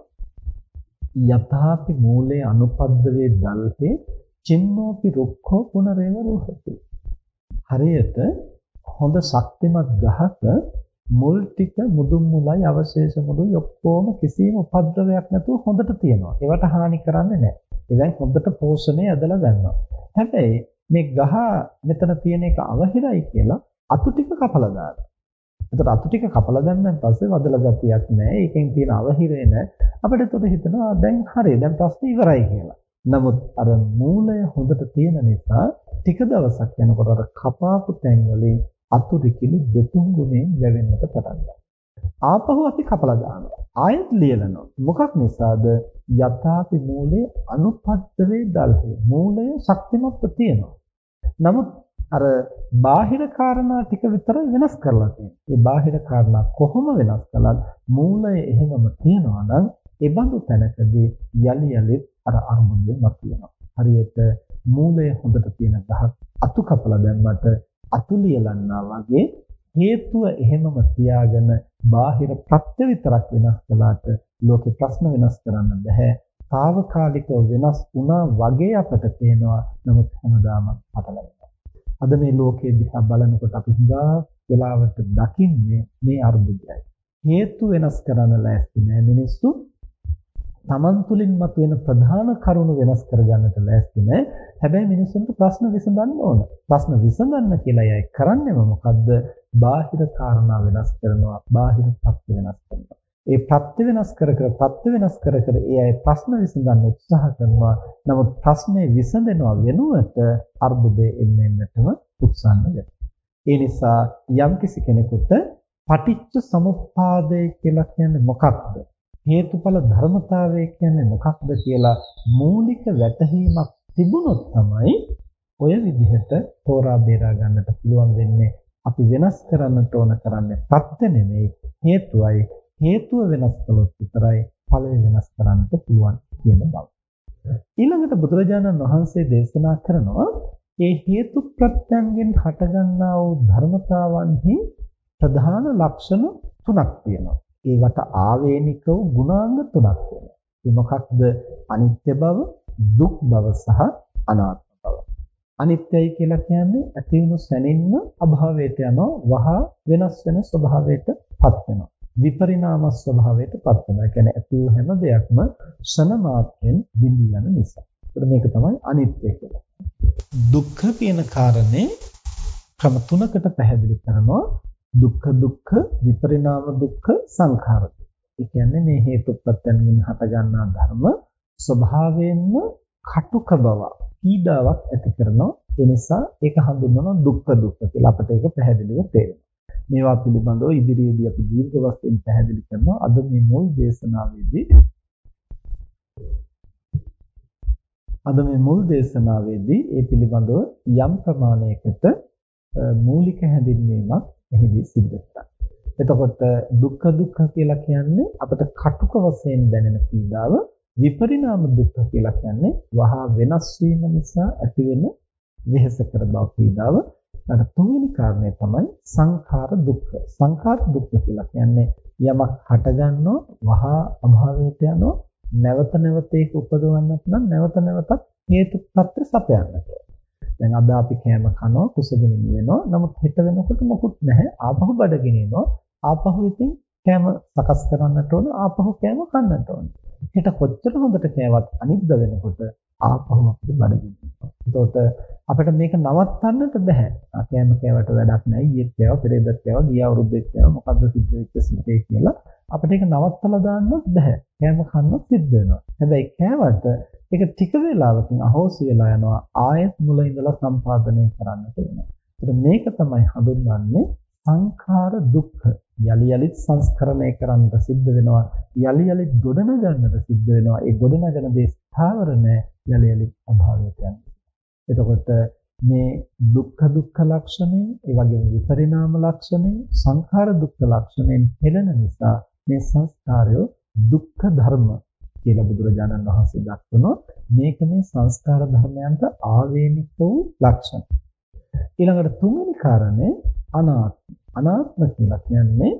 යථාපි මූලේ අනුපද්දවේ දල්හේ චින්නෝපි රුක්ඛෝ පුනරේව රෝහති. හරියට හොඳ ශක්තිමත් ගහක මුල් ටික මුදුන් මුලයි අවශේෂ මුදුයි ඔක්කොම කිසිම උපද්‍රවයක් නැතුව හොඳට තියෙනවා. ඒවට හානි කරන්නේ නැහැ. ඒවෙන් හොඳට පෝෂණය ඇදලා ගන්නවා. හැබැයි මේ ගහ මෙතන තියෙන එක අවහිරයි කියලා අතු ටික කපලා දානවා. එතකොට අතු ටික කපලා දැම්මන් පස්සේ වදල ගතියක් නැහැ. ඒකෙන් තියෙන අවහිරේ නැහැ. අපිට එතකොට හිතෙනවා දැන් හරි දැන් ප්‍රශ්නේ ඉවරයි කියලා. නමුත් අර මූලය හොඳට තියෙන නිසා ටික දවසක් යනකොට අර කපාපු තැන් වලින් අතුරුකිලි දෙතුන් ගුණයෙන් වැවෙන්නට පටන් ගන්නවා. ආපහු අපි කපලා දානවා. ආයෙත් ලියලනවා. මොකක් නිසාද? යථාපි මූලේ අනුපද්දවේ දල්හි. මූලය ශක්තිමත්ව තියෙනවා. නමුත් අර බාහිර කාරණා ටික විතරයි වෙනස් කරලා තියෙන්නේ. ඒ බාහිර කාරණා කොහොම වෙනස් කළත් මූලය එහෙමම තියෙනවා නම් ඒ බඳු තැනකදී යලි යලිත් අර අරුමුදේ මතුවෙනවා. හරියට මූලය හොඳට තියෙන ගහක් අතු කපලා දැම්මට අතුලියලන්නා වගේ හේතුව එහෙමම තියාගෙන බාහිර ප්‍රත්‍ය විතරක් වෙනස් කළාට ලෝකේ ප්‍රශ්න වෙනස් කරන්න බෑ. తాවකාලිකව වෙනස් වුණා වගේ අපට පේනවා. නමුත් හැමදාම පටලැවෙනවා. අද මේ ලෝකයේ දිහා බලනකොට අපි හුඟා වෙලාවට දකින්නේ මේ අර්බුදයයි. හේතු වෙනස් කරන්න ලෑස්ති නෑ මිනිස්සු තමන් තුළින් මතුවෙන ප්‍රධාන කරුණු වෙනස් කරගන්නට ලෑස්ති නැහැ. හැබැයි මිනිස්සුන්ට ප්‍රශ්න විසඳන්න ඕන. ප්‍රශ්න විසඳන්න කියලා අය කරන්නේම මොකද්ද? බාහිර කාරණා වෙනස් කරනවා, බාහිර ප්‍රත්‍ය වෙනස් කරනවා. ඒ ප්‍රත්‍ය වෙනස් කර කර ප්‍රත්‍ය වෙනස් කර කර ඒ අය ප්‍රශ්න විසඳන්න උත්සාහ කරනවා. නමුත් ප්‍රශ්නේ විසඳෙනවා වෙනුවට අර්බුදේ එන්න එන්නටම උත්සාහ වෙනවා. ඒ නිසා යම්කිසි කෙනෙකුට පටිච්ච සමුප්පාදය කියලා කියන්නේ මොකක්ද? හේතුඵල ධර්මතාවය කියන්නේ මොකක්ද කියලා මූලික වැටහීමක් තිබුණොත් තමයි ඔය විදිහට තෝරා බේරා ගන්නට පුළුවන් වෙන්නේ. අපි වෙනස් කරන්නට ඕන කරන්නේ ප්‍රත්‍ය නෙමෙයි හේතුවයි. හේතුව වෙනස් කළොත් විතරයි ඵලය වෙනස් කරන්නට පුළුවන් කියන බව. ඊළඟට බුදුරජාණන් වහන්සේ දේශනා කරනවා ඒ හේතු ප්‍රත්‍යයෙන් හටගන්නා වූ ධර්මතාවන්හි ප්‍රධාන ලක්ෂණ තුනක් තියෙනවා. ඒවට ආවේනික වූ ගුණාංග තුනක් වෙනවා. ඒ මොකක්ද? අනිත්‍ය බව, දුක් බව සහ අනාත්ම බව. අනිත්‍යයි කියලා කියන්නේ ඇති වුණු සැනින්ම අභාවයට යනවා, වහා වෙනස් වෙන ස්වභාවයට පත් වෙනවා. විපරිණාම ස්වභාවයට පත් වෙනවා. ඒ කියන්නේ ඇති වූ හැම දෙයක්ම ෂණ මාත්‍රෙන් බිඳී යන නිසා. ඒකට මේක තමයි අනිත්‍ය කියලා. දුක්ඛ කියන කාරණේ ක්‍රම තුනකට පැහැදිලි කරනවා. දුක්ඛ දුක්ඛ විපරිණාම දුක්ඛ සංඛාර. ඒ කියන්නේ මේ හේතු ප්‍රත්‍යයෙන් හටගන්නා ධර්ම ස්වභාවයෙන්ම කටුක බව, පීඩාවක් ඇති කරනවා. ඒ නිසා ඒක හඳුන්වනවා දුක්ඛ දුක්ඛ කියලා අපිට ඒක පැහැදිලිව තේරෙනවා. මේවා පිළිබඳව ඉදිරියේදී අපි දීර්ඝ වශයෙන් පැහැදිලි කරනවා. අද මේ මුල් දේශනාවේදී අද මේ මුල් දේශනාවේදී ඒ පිළිබඳව යම් ප්‍රමාණයකට මූලික හැඳින්වීමක් එහිදී සිද්ධ වෙනවා. එතකොට දුක්ඛ දුක්ඛ කියලා කියන්නේ අපිට කටුක වශයෙන් දැනෙන පීඩාව විපරිණාම දුක්ඛ කියලා කියන්නේ වහා වෙනස් වීම නිසා ඇතිවෙන වෙහෙසකර බව පීඩාව. ඊට තුන්වෙනි කාරණය තමයි සංඛාර දුක්ඛ. සංඛාර දුක්ඛ කියලා කියන්නේ යමක් හටගන්නෝ වහා අභාවයට යනෝ නැවත නැවත ඒක උපදවන්නත් නම් නැවත නැවතත් හේතු ප්‍රත්‍ය සපයන්නට. දැන් අද අපි කෑම කනවා කුසගිනි වෙනවා. නමුත් හෙට වෙනකොට මොකුත් නැහැ. ආපහු බඩගිනිනවා. ආපහු ඉතින් කෑම සකස් කරන්නට ඕන. ආපහු කෑම කන්නට ඕන. හෙට කොච්චර හොඳට කෑවත් අනිද්ද වෙනකොට ආපහු අපිට බඩගිනිනවා. ඒකට අපිට මේක නවත්තන්නට බෑ. කෑම කෑවට වැඩක් නැහැ. ඊයේ කෑවා, පෙරේදත් කෑවා, ගිය අවුරුද්දේ කෑවා. මොකද්ද සිද්ධ වෙච්ච සිද්ධේ කියලා අපිට ඒක නවත්තලා දාන්නත් බෑ. කෑම කන්නත් සිද්ධ වෙනවා. හැබැයි කෑවට ඒක ටික වේලාවකින් අහෝසි වෙලා යනවා ආයෙත් මුල ඉඳලා සම්පාදනය කරන්නට වෙනවා. ඒත් මේක තමයි හඳුන්වන්නේ සංඛාර දුක්ඛ. යලි යලිත් සංස්කරණය කරන්නට සිද්ධ වෙනවා. යලි යලිත් ගොඩනගන්නට සිද්ධ වෙනවා. ඒ ගොඩනගන දේ ස්ථාවර නැහැ. යලි යලිත් අභාවයට යනවා. එතකොට මේ දුක්ඛ දුක්ඛ ලක්ෂණය, ඒ වගේම විපරිණාම ලක්ෂණය, සංඛාර දුක්ඛ ලක්ෂණයෙන් හෙළන නිසා මේ සංස්කාරය දුක්ඛ ධර්ම කියලා බුදුරජාණන් වහන්සේ දක්වනවා. මේක මේ සංස්කාර ධර්මයන්ට ආවේනික වූ ලක්ෂණ. ඊළඟට තුන්වෙනි කාරණේ අනාත්ම. අනාත්ම කියලා කියන්නේ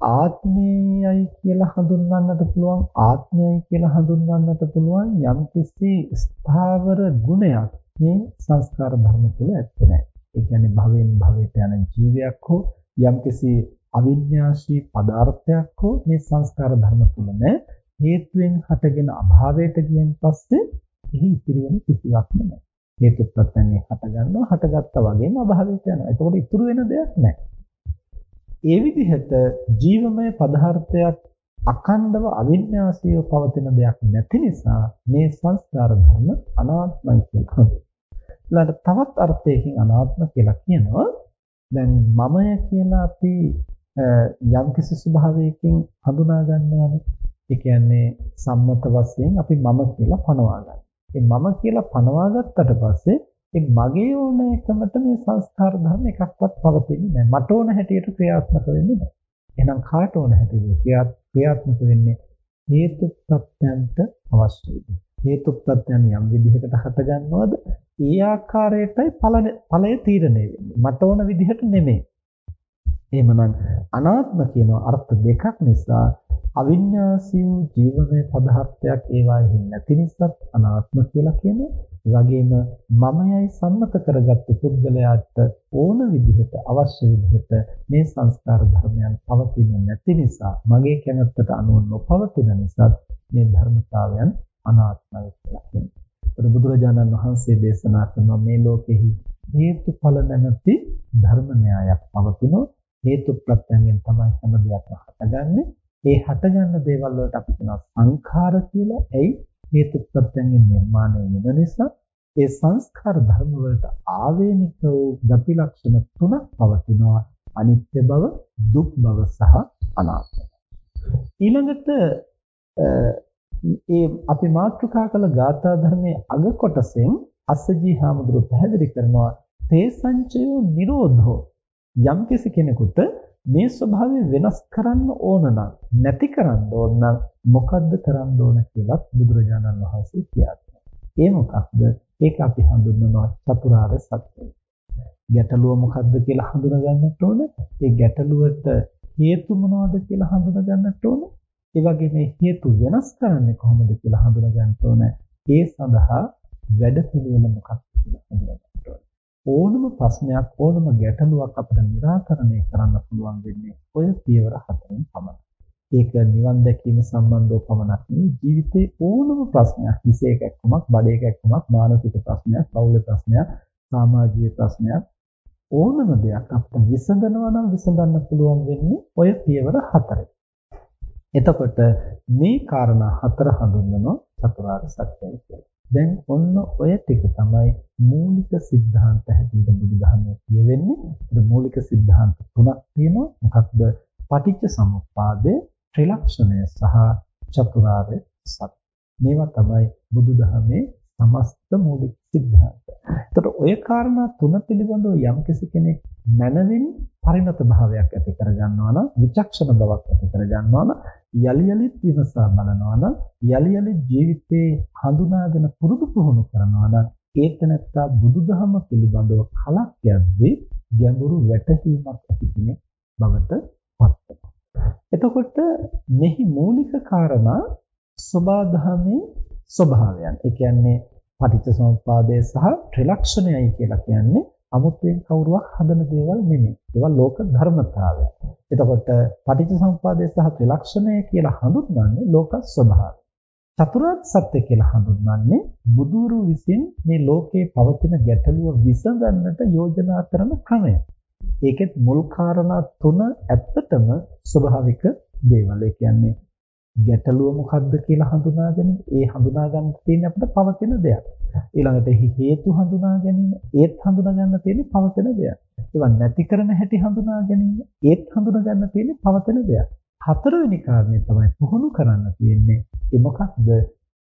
ආත්මයයි කියලා හඳුන්වන්නට පුළුවන් ආත්මයයි කියලා හඳුන්වන්නට පුළුවන් යම්කිසි ස්ථාවර ගුණයක් මේ සංස්කාර ධර්ම තුළ ඇත්තේ නැහැ. ඒ කියන්නේ භවෙන් භවයට යන ජීවයක් හෝ යම්කිසි අවිඥාශී පදාර්ථයක් හෝ මේ සංස්කාර ධර්ම තුළ නැහැ. හේතුවෙන් හටගෙන අභාවයට ගියන් පස්සේ එහි ඉතිරි වෙන කිසිවක් නැහැ. හේතු ප්‍රත්‍යයෙන් හට ගන්නවා හටගත්තා වගේම අභාවයට යනවා. එතකොට ඉතුරු වෙන දෙයක් නැහැ. ඒ විදිහට ජීවමය පදාර්ථයක් අඛණ්ඩව අවිඥාසීව පවතින දෙයක් නැති නිසා මේ සංස්කාර ධර්ම අනාත්මයි කියලා කියනවා. තවත් අර්ථයකින් අනාත්ම කියලා කියනවා. දැන් මමය කියලා අපි යම්කිසි ස්වභාවයකින් හඳුනා ගන්නවානේ. ඒ කියන්නේ සම්මත වශයෙන් අපි මම කියලා පනවා ගන්නවා. ඒ මම කියලා පනවා ගත්තට පස්සේ ඒ මගේ ඕන එකමට මේ සංස්කාර ධර්ම එකක්වත් පවතින්නේ නැහැ. මට ඕන හැටියට ක්‍රියාත්මක වෙන්නේ නැහැ. එහෙනම් කාට ඕන හැටියට ක්‍රියාත්මක වෙන්නේ හේතු ප්‍රත්‍යන්ත අවශ්‍ය වෙන්නේ. හේතු ප්‍රත්‍යයන් යම් විදිහකට හට ගන්නවද ඒ ආකාරයටයි ඵලය තීරණය වෙන්නේ. මට ඕන විදිහට නෙමෙයි. එහෙමනම් අනාත්ම කියන අර්ථ දෙකක් නිසා අවිඤ්ඤාසී වූ ජීවමය පදාර්ථයක් ඒවාෙහි නැති නිසා අනාත්ම කියලා කියනවා. ඒ වගේම මමයයි සම්මත කරගත්තු පුද්ගලයාට ඕන විදිහට අවශ්‍ය විදිහට මේ සංස්කාර ධර්මයන් පවතින්නේ නැති නිසා මගේ කැමැත්තට අනුව නොපවතින නිසා මේ ධර්මතාවයන් අනාත්මයි කියලා කියනවා. ඒතර බුදුරජාණන් වහන්සේ දේශනා කරන මේ ලෝකෙහි හේතුඵල නැමැති ධර්ම න්‍යායක් පවතිනවා. හේතු ප්‍රත්‍යයෙන් තමයි හැම දෙයක්ම හටගන්නේ. ඒ හටගන්න දේවල් වලට අපි කියනවා සංඛාර කියලා. එයි හේතු ප්‍රත්‍යයෙන් නිර්මාණය වෙන නිසා ඒ සංස්කාර ධර්ම වලට ආවේනික වූ ගති ලක්ෂණ තුනක් පවතිනවා. අනිත්‍ය බව, දුක් බව සහ අනාත්ම. ඊළඟට ඒ අපි මාතෘකා කළ ගාථා ධර්මයේ අග කොටසෙන් අස්සජී හාමුදුරුවෝ පැහැදිලි කරනවා තේ සංචයෝ නිරෝධෝ යම්කිසි කෙනෙකුට මේ ස්වභාවය වෙනස් කරන්න ඕන නම් නැති කරන්න ඕන නම් මොකද්ද කරන්න ඕන කියලා බුදුරජාණන් වහන්සේ කියලා ඒ මොකක්ද? ඒක අපි හඳුන්වනවා චතුරාර්ය සත්‍යය. ගැටලුව මොකද්ද කියලා හඳුනා ගන්නට ඕන. ඒ ගැටලුවට හේතු මොනවද කියලා හඳුනා ගන්නට ඕන. ඒ වගේම හේතු වෙනස් කරන්නේ කොහොමද කියලා හඳුනා ගන්නට ඕන. ඒ සඳහා වැඩ පිළිවෙල මොකක්ද කියලා හඳුනා ගන්නට ඕන. ඕනම ප්‍රශ්නයක් ඕනම ගැටලුවක් අපිට निराකරණය කරන්න පුළුවන් වෙන්නේ ඔය පියවර හතරෙන් පමණයි. ඒක නිවන් දැකීම සම්බන්ධව පමණක් නෙවෙයි ජීවිතේ ඕනම ප්‍රශ්නයක් විශේෂ එක්කමක් බඩේ එක්කමක් මානසික ප්‍රශ්නයක් පෞල ප්‍රශ්නයක් සමාජීය ප්‍රශ්නයක් ඕනම දෙයක් අපිට විසඳනවා නම් විසඳන්න පුළුවන් වෙන්නේ ඔය පියවර හතරේ. එතකොට මේ කාරණා හතර හඳුන්වනවා චතුරාර්ය සත්‍යය කියලා. දැන් ඔන්න ඔය ටික තමයි මූලික સિદ્ધාන්ත හැටියට බුදුදහමේ කියවෙන්නේ. ඒක මූලික સિદ્ધාන්ත තුනක් තියෙනවා. මොකක්ද? පටිච්ච සමුප්පාදේ ත්‍රිලක්ෂණය සහ චතුරාර්ය සත්‍ය. මේවා තමයි බුදුදහමේ සමස්ත මූලික સિદ્ધාන්ත. එතකොට ඔය කාරණා තුන පිළිබඳව යම්කිසි කෙනෙක් මනවින් පරිණත භාවයක් ඇති කර ගන්නවා නම් විචක්ෂණ බවක් ඇති කර ගන්නවා නම් යලි යලිත් විමසා බලනවා නම් යලි යලි ජීවිතේ හඳුනාගෙන පුරුදු පුහුණු කරනවා නම් ඒතනත්තා බුදුදහම පිළිබඳව කලක් යද්දී ගැඹුරු වැටහීමක් ඇති කෙනෙක් බවට පත් වෙනවා. එතකොට මෙහි මූලික කාරණා සබාධමේ ස්වභාවයන්. ඒ කියන්නේ පටිච්ච සමුප්පාදය සහ ත්‍රිලක්ෂණයයි කියලා කියන්නේ අමුතුවෙන් කවුරුවක් හදන දේවල් නෙමෙයි. ඒවා ලෝක ධර්මතාවය. එතකොට පටිච්චසමුප්පාදය සහ ත්‍රිලක්ෂණය කියලා හඳුන්වන්නේ ලෝක ස්වභාවය. චතුරාර්ය සත්‍ය කියලා හඳුන්වන්නේ බුදුරු විසින් මේ ලෝකේ පවතින ගැටලුව විසඳන්නට යෝජනා කරන ක්‍රමය. ඒකෙත් මුල් කාරණා තුන ඇත්තටම ස්වභාවික දේවල්. ඒ කියන්නේ ගැටලුව මොකක්ද කියලා හඳුනාගෙන ඒ හඳුනා ගන්න තියෙන අපිට පවතින දෙයක්. ඊළඟට හේතු හඳුනා ගැනීම ඒත් හඳුනා ගන්න තියෙන පවතින දෙයක්. ඒවා නැති කරන හැටි හඳුනා ගැනීම ඒත් හඳුනා ගන්න තියෙන පවතින දෙයක්. හතරවෙනි කාරණේ තමයි පුහුණු කරන්න තියෙන්නේ. ඒ මොකක්ද?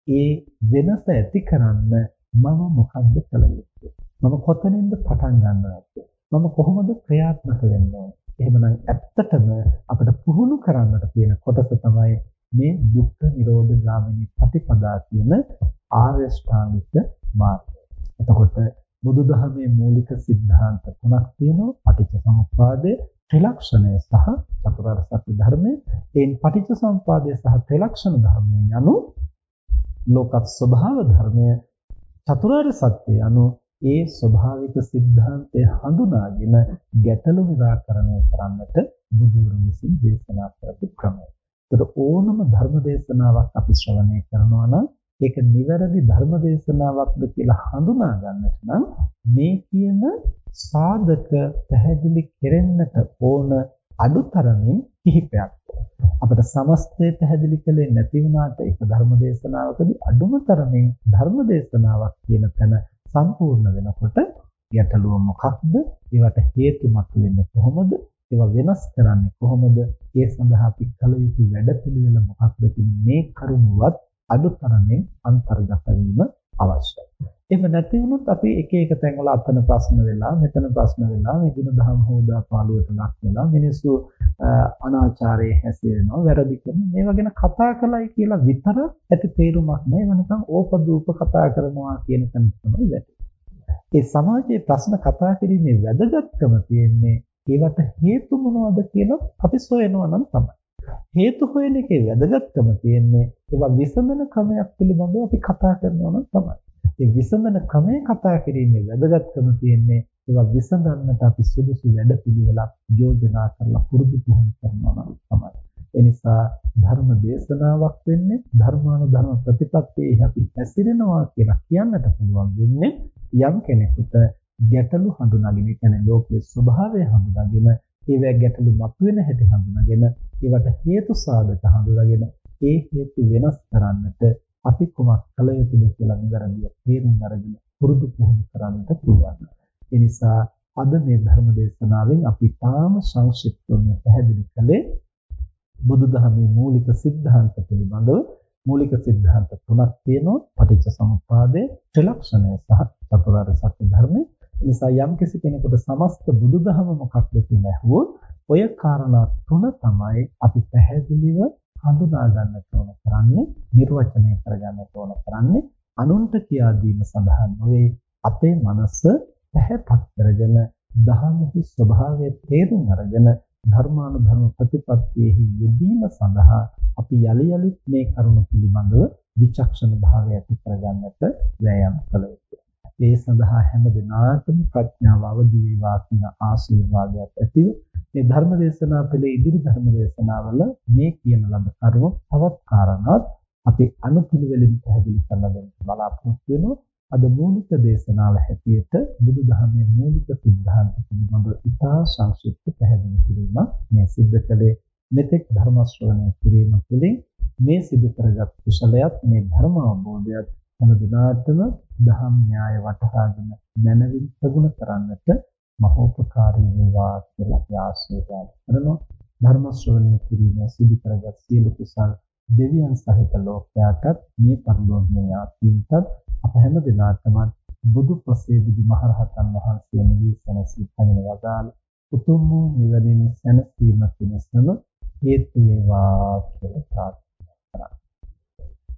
ඒ වෙනස ඇති කරන්න මම මොකක්ද කළ යුත්තේ? මම කොතනින්ද පටන් ගන්නවද? මම කොහොමද ක්‍රියාත්මක වෙන්න ඕනේ? එහෙමනම් ඇත්තටම අපිට පුහුණු කරන්නට තියෙන කොටස තමයි මේ දුක්ඛ නිරෝධ ගාමිනී ප්‍රතිපදා කියන ආර්ය ශ්‍රාමික මාර්ගය. එතකොට බුදුදහමේ මූලික સિદ્ધාන්ත තුනක් තියෙනවා. පටිච්ච සමුප්පාදය, ත්‍රිලක්ෂණය සහ චතුරාර්ය සත්‍ය ධර්මය. එයින් පටිච්ච සමුප්පාදය සහ ත්‍රිලක්ෂණ ධර්මය යනු ලෝකත් ස්වභාව ධර්මය චතුරාර්ය සත්‍ය යනු ඒ ස්වභාවික સિદ્ધාන්තය හඳුනාගෙන ගැටලු निराකරණය කරන්නට බුදුරමිසින් දේශනා කරපු ක්‍රමය. ඒතර ඕනම ධර්ම දේශනාවක් අපි ශ්‍රවණය කරනවා නම් ඒක නිවැරදි ධර්ම දේශනාවක්ද කියලා හඳුනා ගන්නට නම් මේ කියන සාධක පැහැදිලි කෙරෙන්නට ඕන අඩුතරමින් කිහිපයක්. අපිට සමස්තය පැහැදිලි කළේ නැති වුණාට ඒක ධර්ම දේශනාවකදී අඩුම තරමින් ධර්ම දේශනාවක් කියන තැන සම්පූර්ණ වෙනකොට ගැටලුව මොකක්ද? ඒවට හේතු මතුවෙන්නේ කොහොමද? ඒවා වෙනස් කරන්නේ කොහොමද? ඒ සඳහා අපි කළ යුතු වැඩපිළිවෙල මොකක්ද කියන මේ කරුණුවත් අදුතරමින් අන්තර්ගත වීම අවශ්‍යයි. එහෙම නැති වුණොත් අපි එක එක තැන්වල අතන ප්‍රශ්න වෙලා මෙතන ප්‍රශ්න වෙලා මේ ගුණ දහම් හොදා පාළුවට ලක් වෙලා මිනිස්සු අනාචාරයේ හැසිරෙනවා වැරදි කරන මේවා ගැන කතා කළයි කියලා විතර ඇති තේරුමක් නෑ ඒවා නිකන් ඕපදූප කතා කරනවා කියන තැන තමයි වැටෙන්නේ. ඒ සමාජයේ ප්‍රශ්න කතා කිරීමේ වැදගත්කම තියෙන්නේ ඒවට හේතු මොනවද කියලා අපි සොයනවා නම් තමයි. හේතු හොයන එකේ වැදගත්කම තියෙන්නේ ඒවා විසඳන ක්‍රමයක් පිළිබඳව අපි කතා කරනවා නම් තමයි. ඒ විසඳන ක්‍රමය කතා කිරීමේ වැදගත්කම තියෙන්නේ ඒවා විසඳන්නට අපි සුදුසු වැඩපිළිවෙලක් යෝජනා කරලා පුරුදු පුහුණු කරනවා නම් තමයි. ඒ නිසා ධර්ම දේශනාවක් වෙන්නේ ධර්මානුධර්ම ප්‍රතිපත්තියේ අපි හැසිරෙනවා කියලා කියන්නට පුළුවන් වෙන්නේ යම් කෙනෙකුට ගැටලු හඳුනාගෙන කියන්නේ ලෝකයේ ස්වභාවය හඳුනාගෙන ඒවැ ගැටලු මතුවෙන හැටි හඳුනාගෙන ඒවට හේතු සාධක හඳුනාගෙන ඒ හේතු වෙනස් කරන්නට අපි කුමක් කළ යුතුද කියලා නිවැරදිව තේරුම් අරගෙන පුරුදු පුහුණු කරන්නට පුළුවන්. ඒ නිසා අද මේ ධර්ම දේශනාවෙන් අපි තාම සංක්ෂිප්තව මේ පැහැදිලි කළේ බුදුදහමේ මූලික સિદ્ધාන්ත පිළිබඳව. මූලික સિદ્ધාන්ත තුනක් තියෙනවා. පටිච්ච සමුප්පාදය ත්‍රිලක්ෂණය සහ චතුරාර්ය සත්‍ය ධර්මය. නිසා යම් කෙනෙකුට සමස්ත බුදුදහම මොකක්ද කියලා ඇහුවොත් ඔය කාරණා තුන තමයි අපි පැහැදිලිව හඳුනා ගන්නට ඕන කරන්නේ නිර්වචනය කර ගන්නට ඕන කරන්නේ අනුන්ට කියා දීම සඳහා නොවේ අපේ මනස පැහැපත් කරගෙන දහමෙහි ස්වභාවය තේරුම් අරගෙන ධර්මානුධර්ම ප්‍රතිපත්තියෙහි යෙදීම සඳහා අපි යලි යලිත් මේ කරුණ පිළිබඳව විචක්ෂණ භාවය ඇති කරගන්නට වෑයම් කළ යුතුයි. ඒ සඳහා හැම දිනාටම ප්‍රඥාව අවදි වේවා කියන ආශිර්වාදයක් ඇතිව මේ ධර්ම දේශනා පෙළ ඉදිරි ධර්ම දේශනාවල මේ කියන ලබ කරුණු තවත් කාරණාත් අපි අනුපිළිවෙලින් පැහැදිලි කරලා දෙන්න බලාපොරොත්තු වෙනවා. අද මූලික දේශනාව හැටියට බුදුදහමේ මූලික સિદ્ધාන්ත පිළිබඳ ඉතා සංක්ෂිප්ත පැහැදිලි කිරීමක් මේ සිද්ධ කළේ මෙතෙක් ධර්ම ශ්‍රවණය කිරීම තුළින් මේ සිදු කරගත් කුසලයක් මේ ධර්ම අවබෝධයත් හැම දිනාටම දහම් න්‍යාය වටහාගෙන මනවින් ප්‍රගුණ කරන්නට මහෝපකාරී වේවා කියලා අපි ආශිර්වාද කරනවා ධර්ම ශ්‍රවණය කිරීම සිදු කරගත් සියලු කුසල් දෙවියන් සහිත ලෝකයාටත් මේ පරිලෝකීය ඥාතීන්ටත් අප හැම දිනාටම බුදු පසේ බුදු මහරහතන් වහන්සේ නිවී සැනසී පැමිණ වදාළ උතුම් වූ නිවනින් සැනසීම පිණිසම හේතු වේවා කියලා ප්‍රාර්ථනා කරා.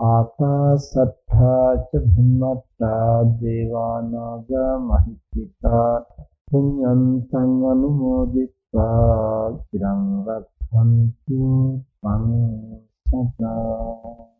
ආකාසත්තා ච භුම්මත්තා දේවානාග මහිත්‍තිකා පුඤ්ඤන්තං අනුමෝදිත්වා චිරං රක්ඛන්තු සංසදා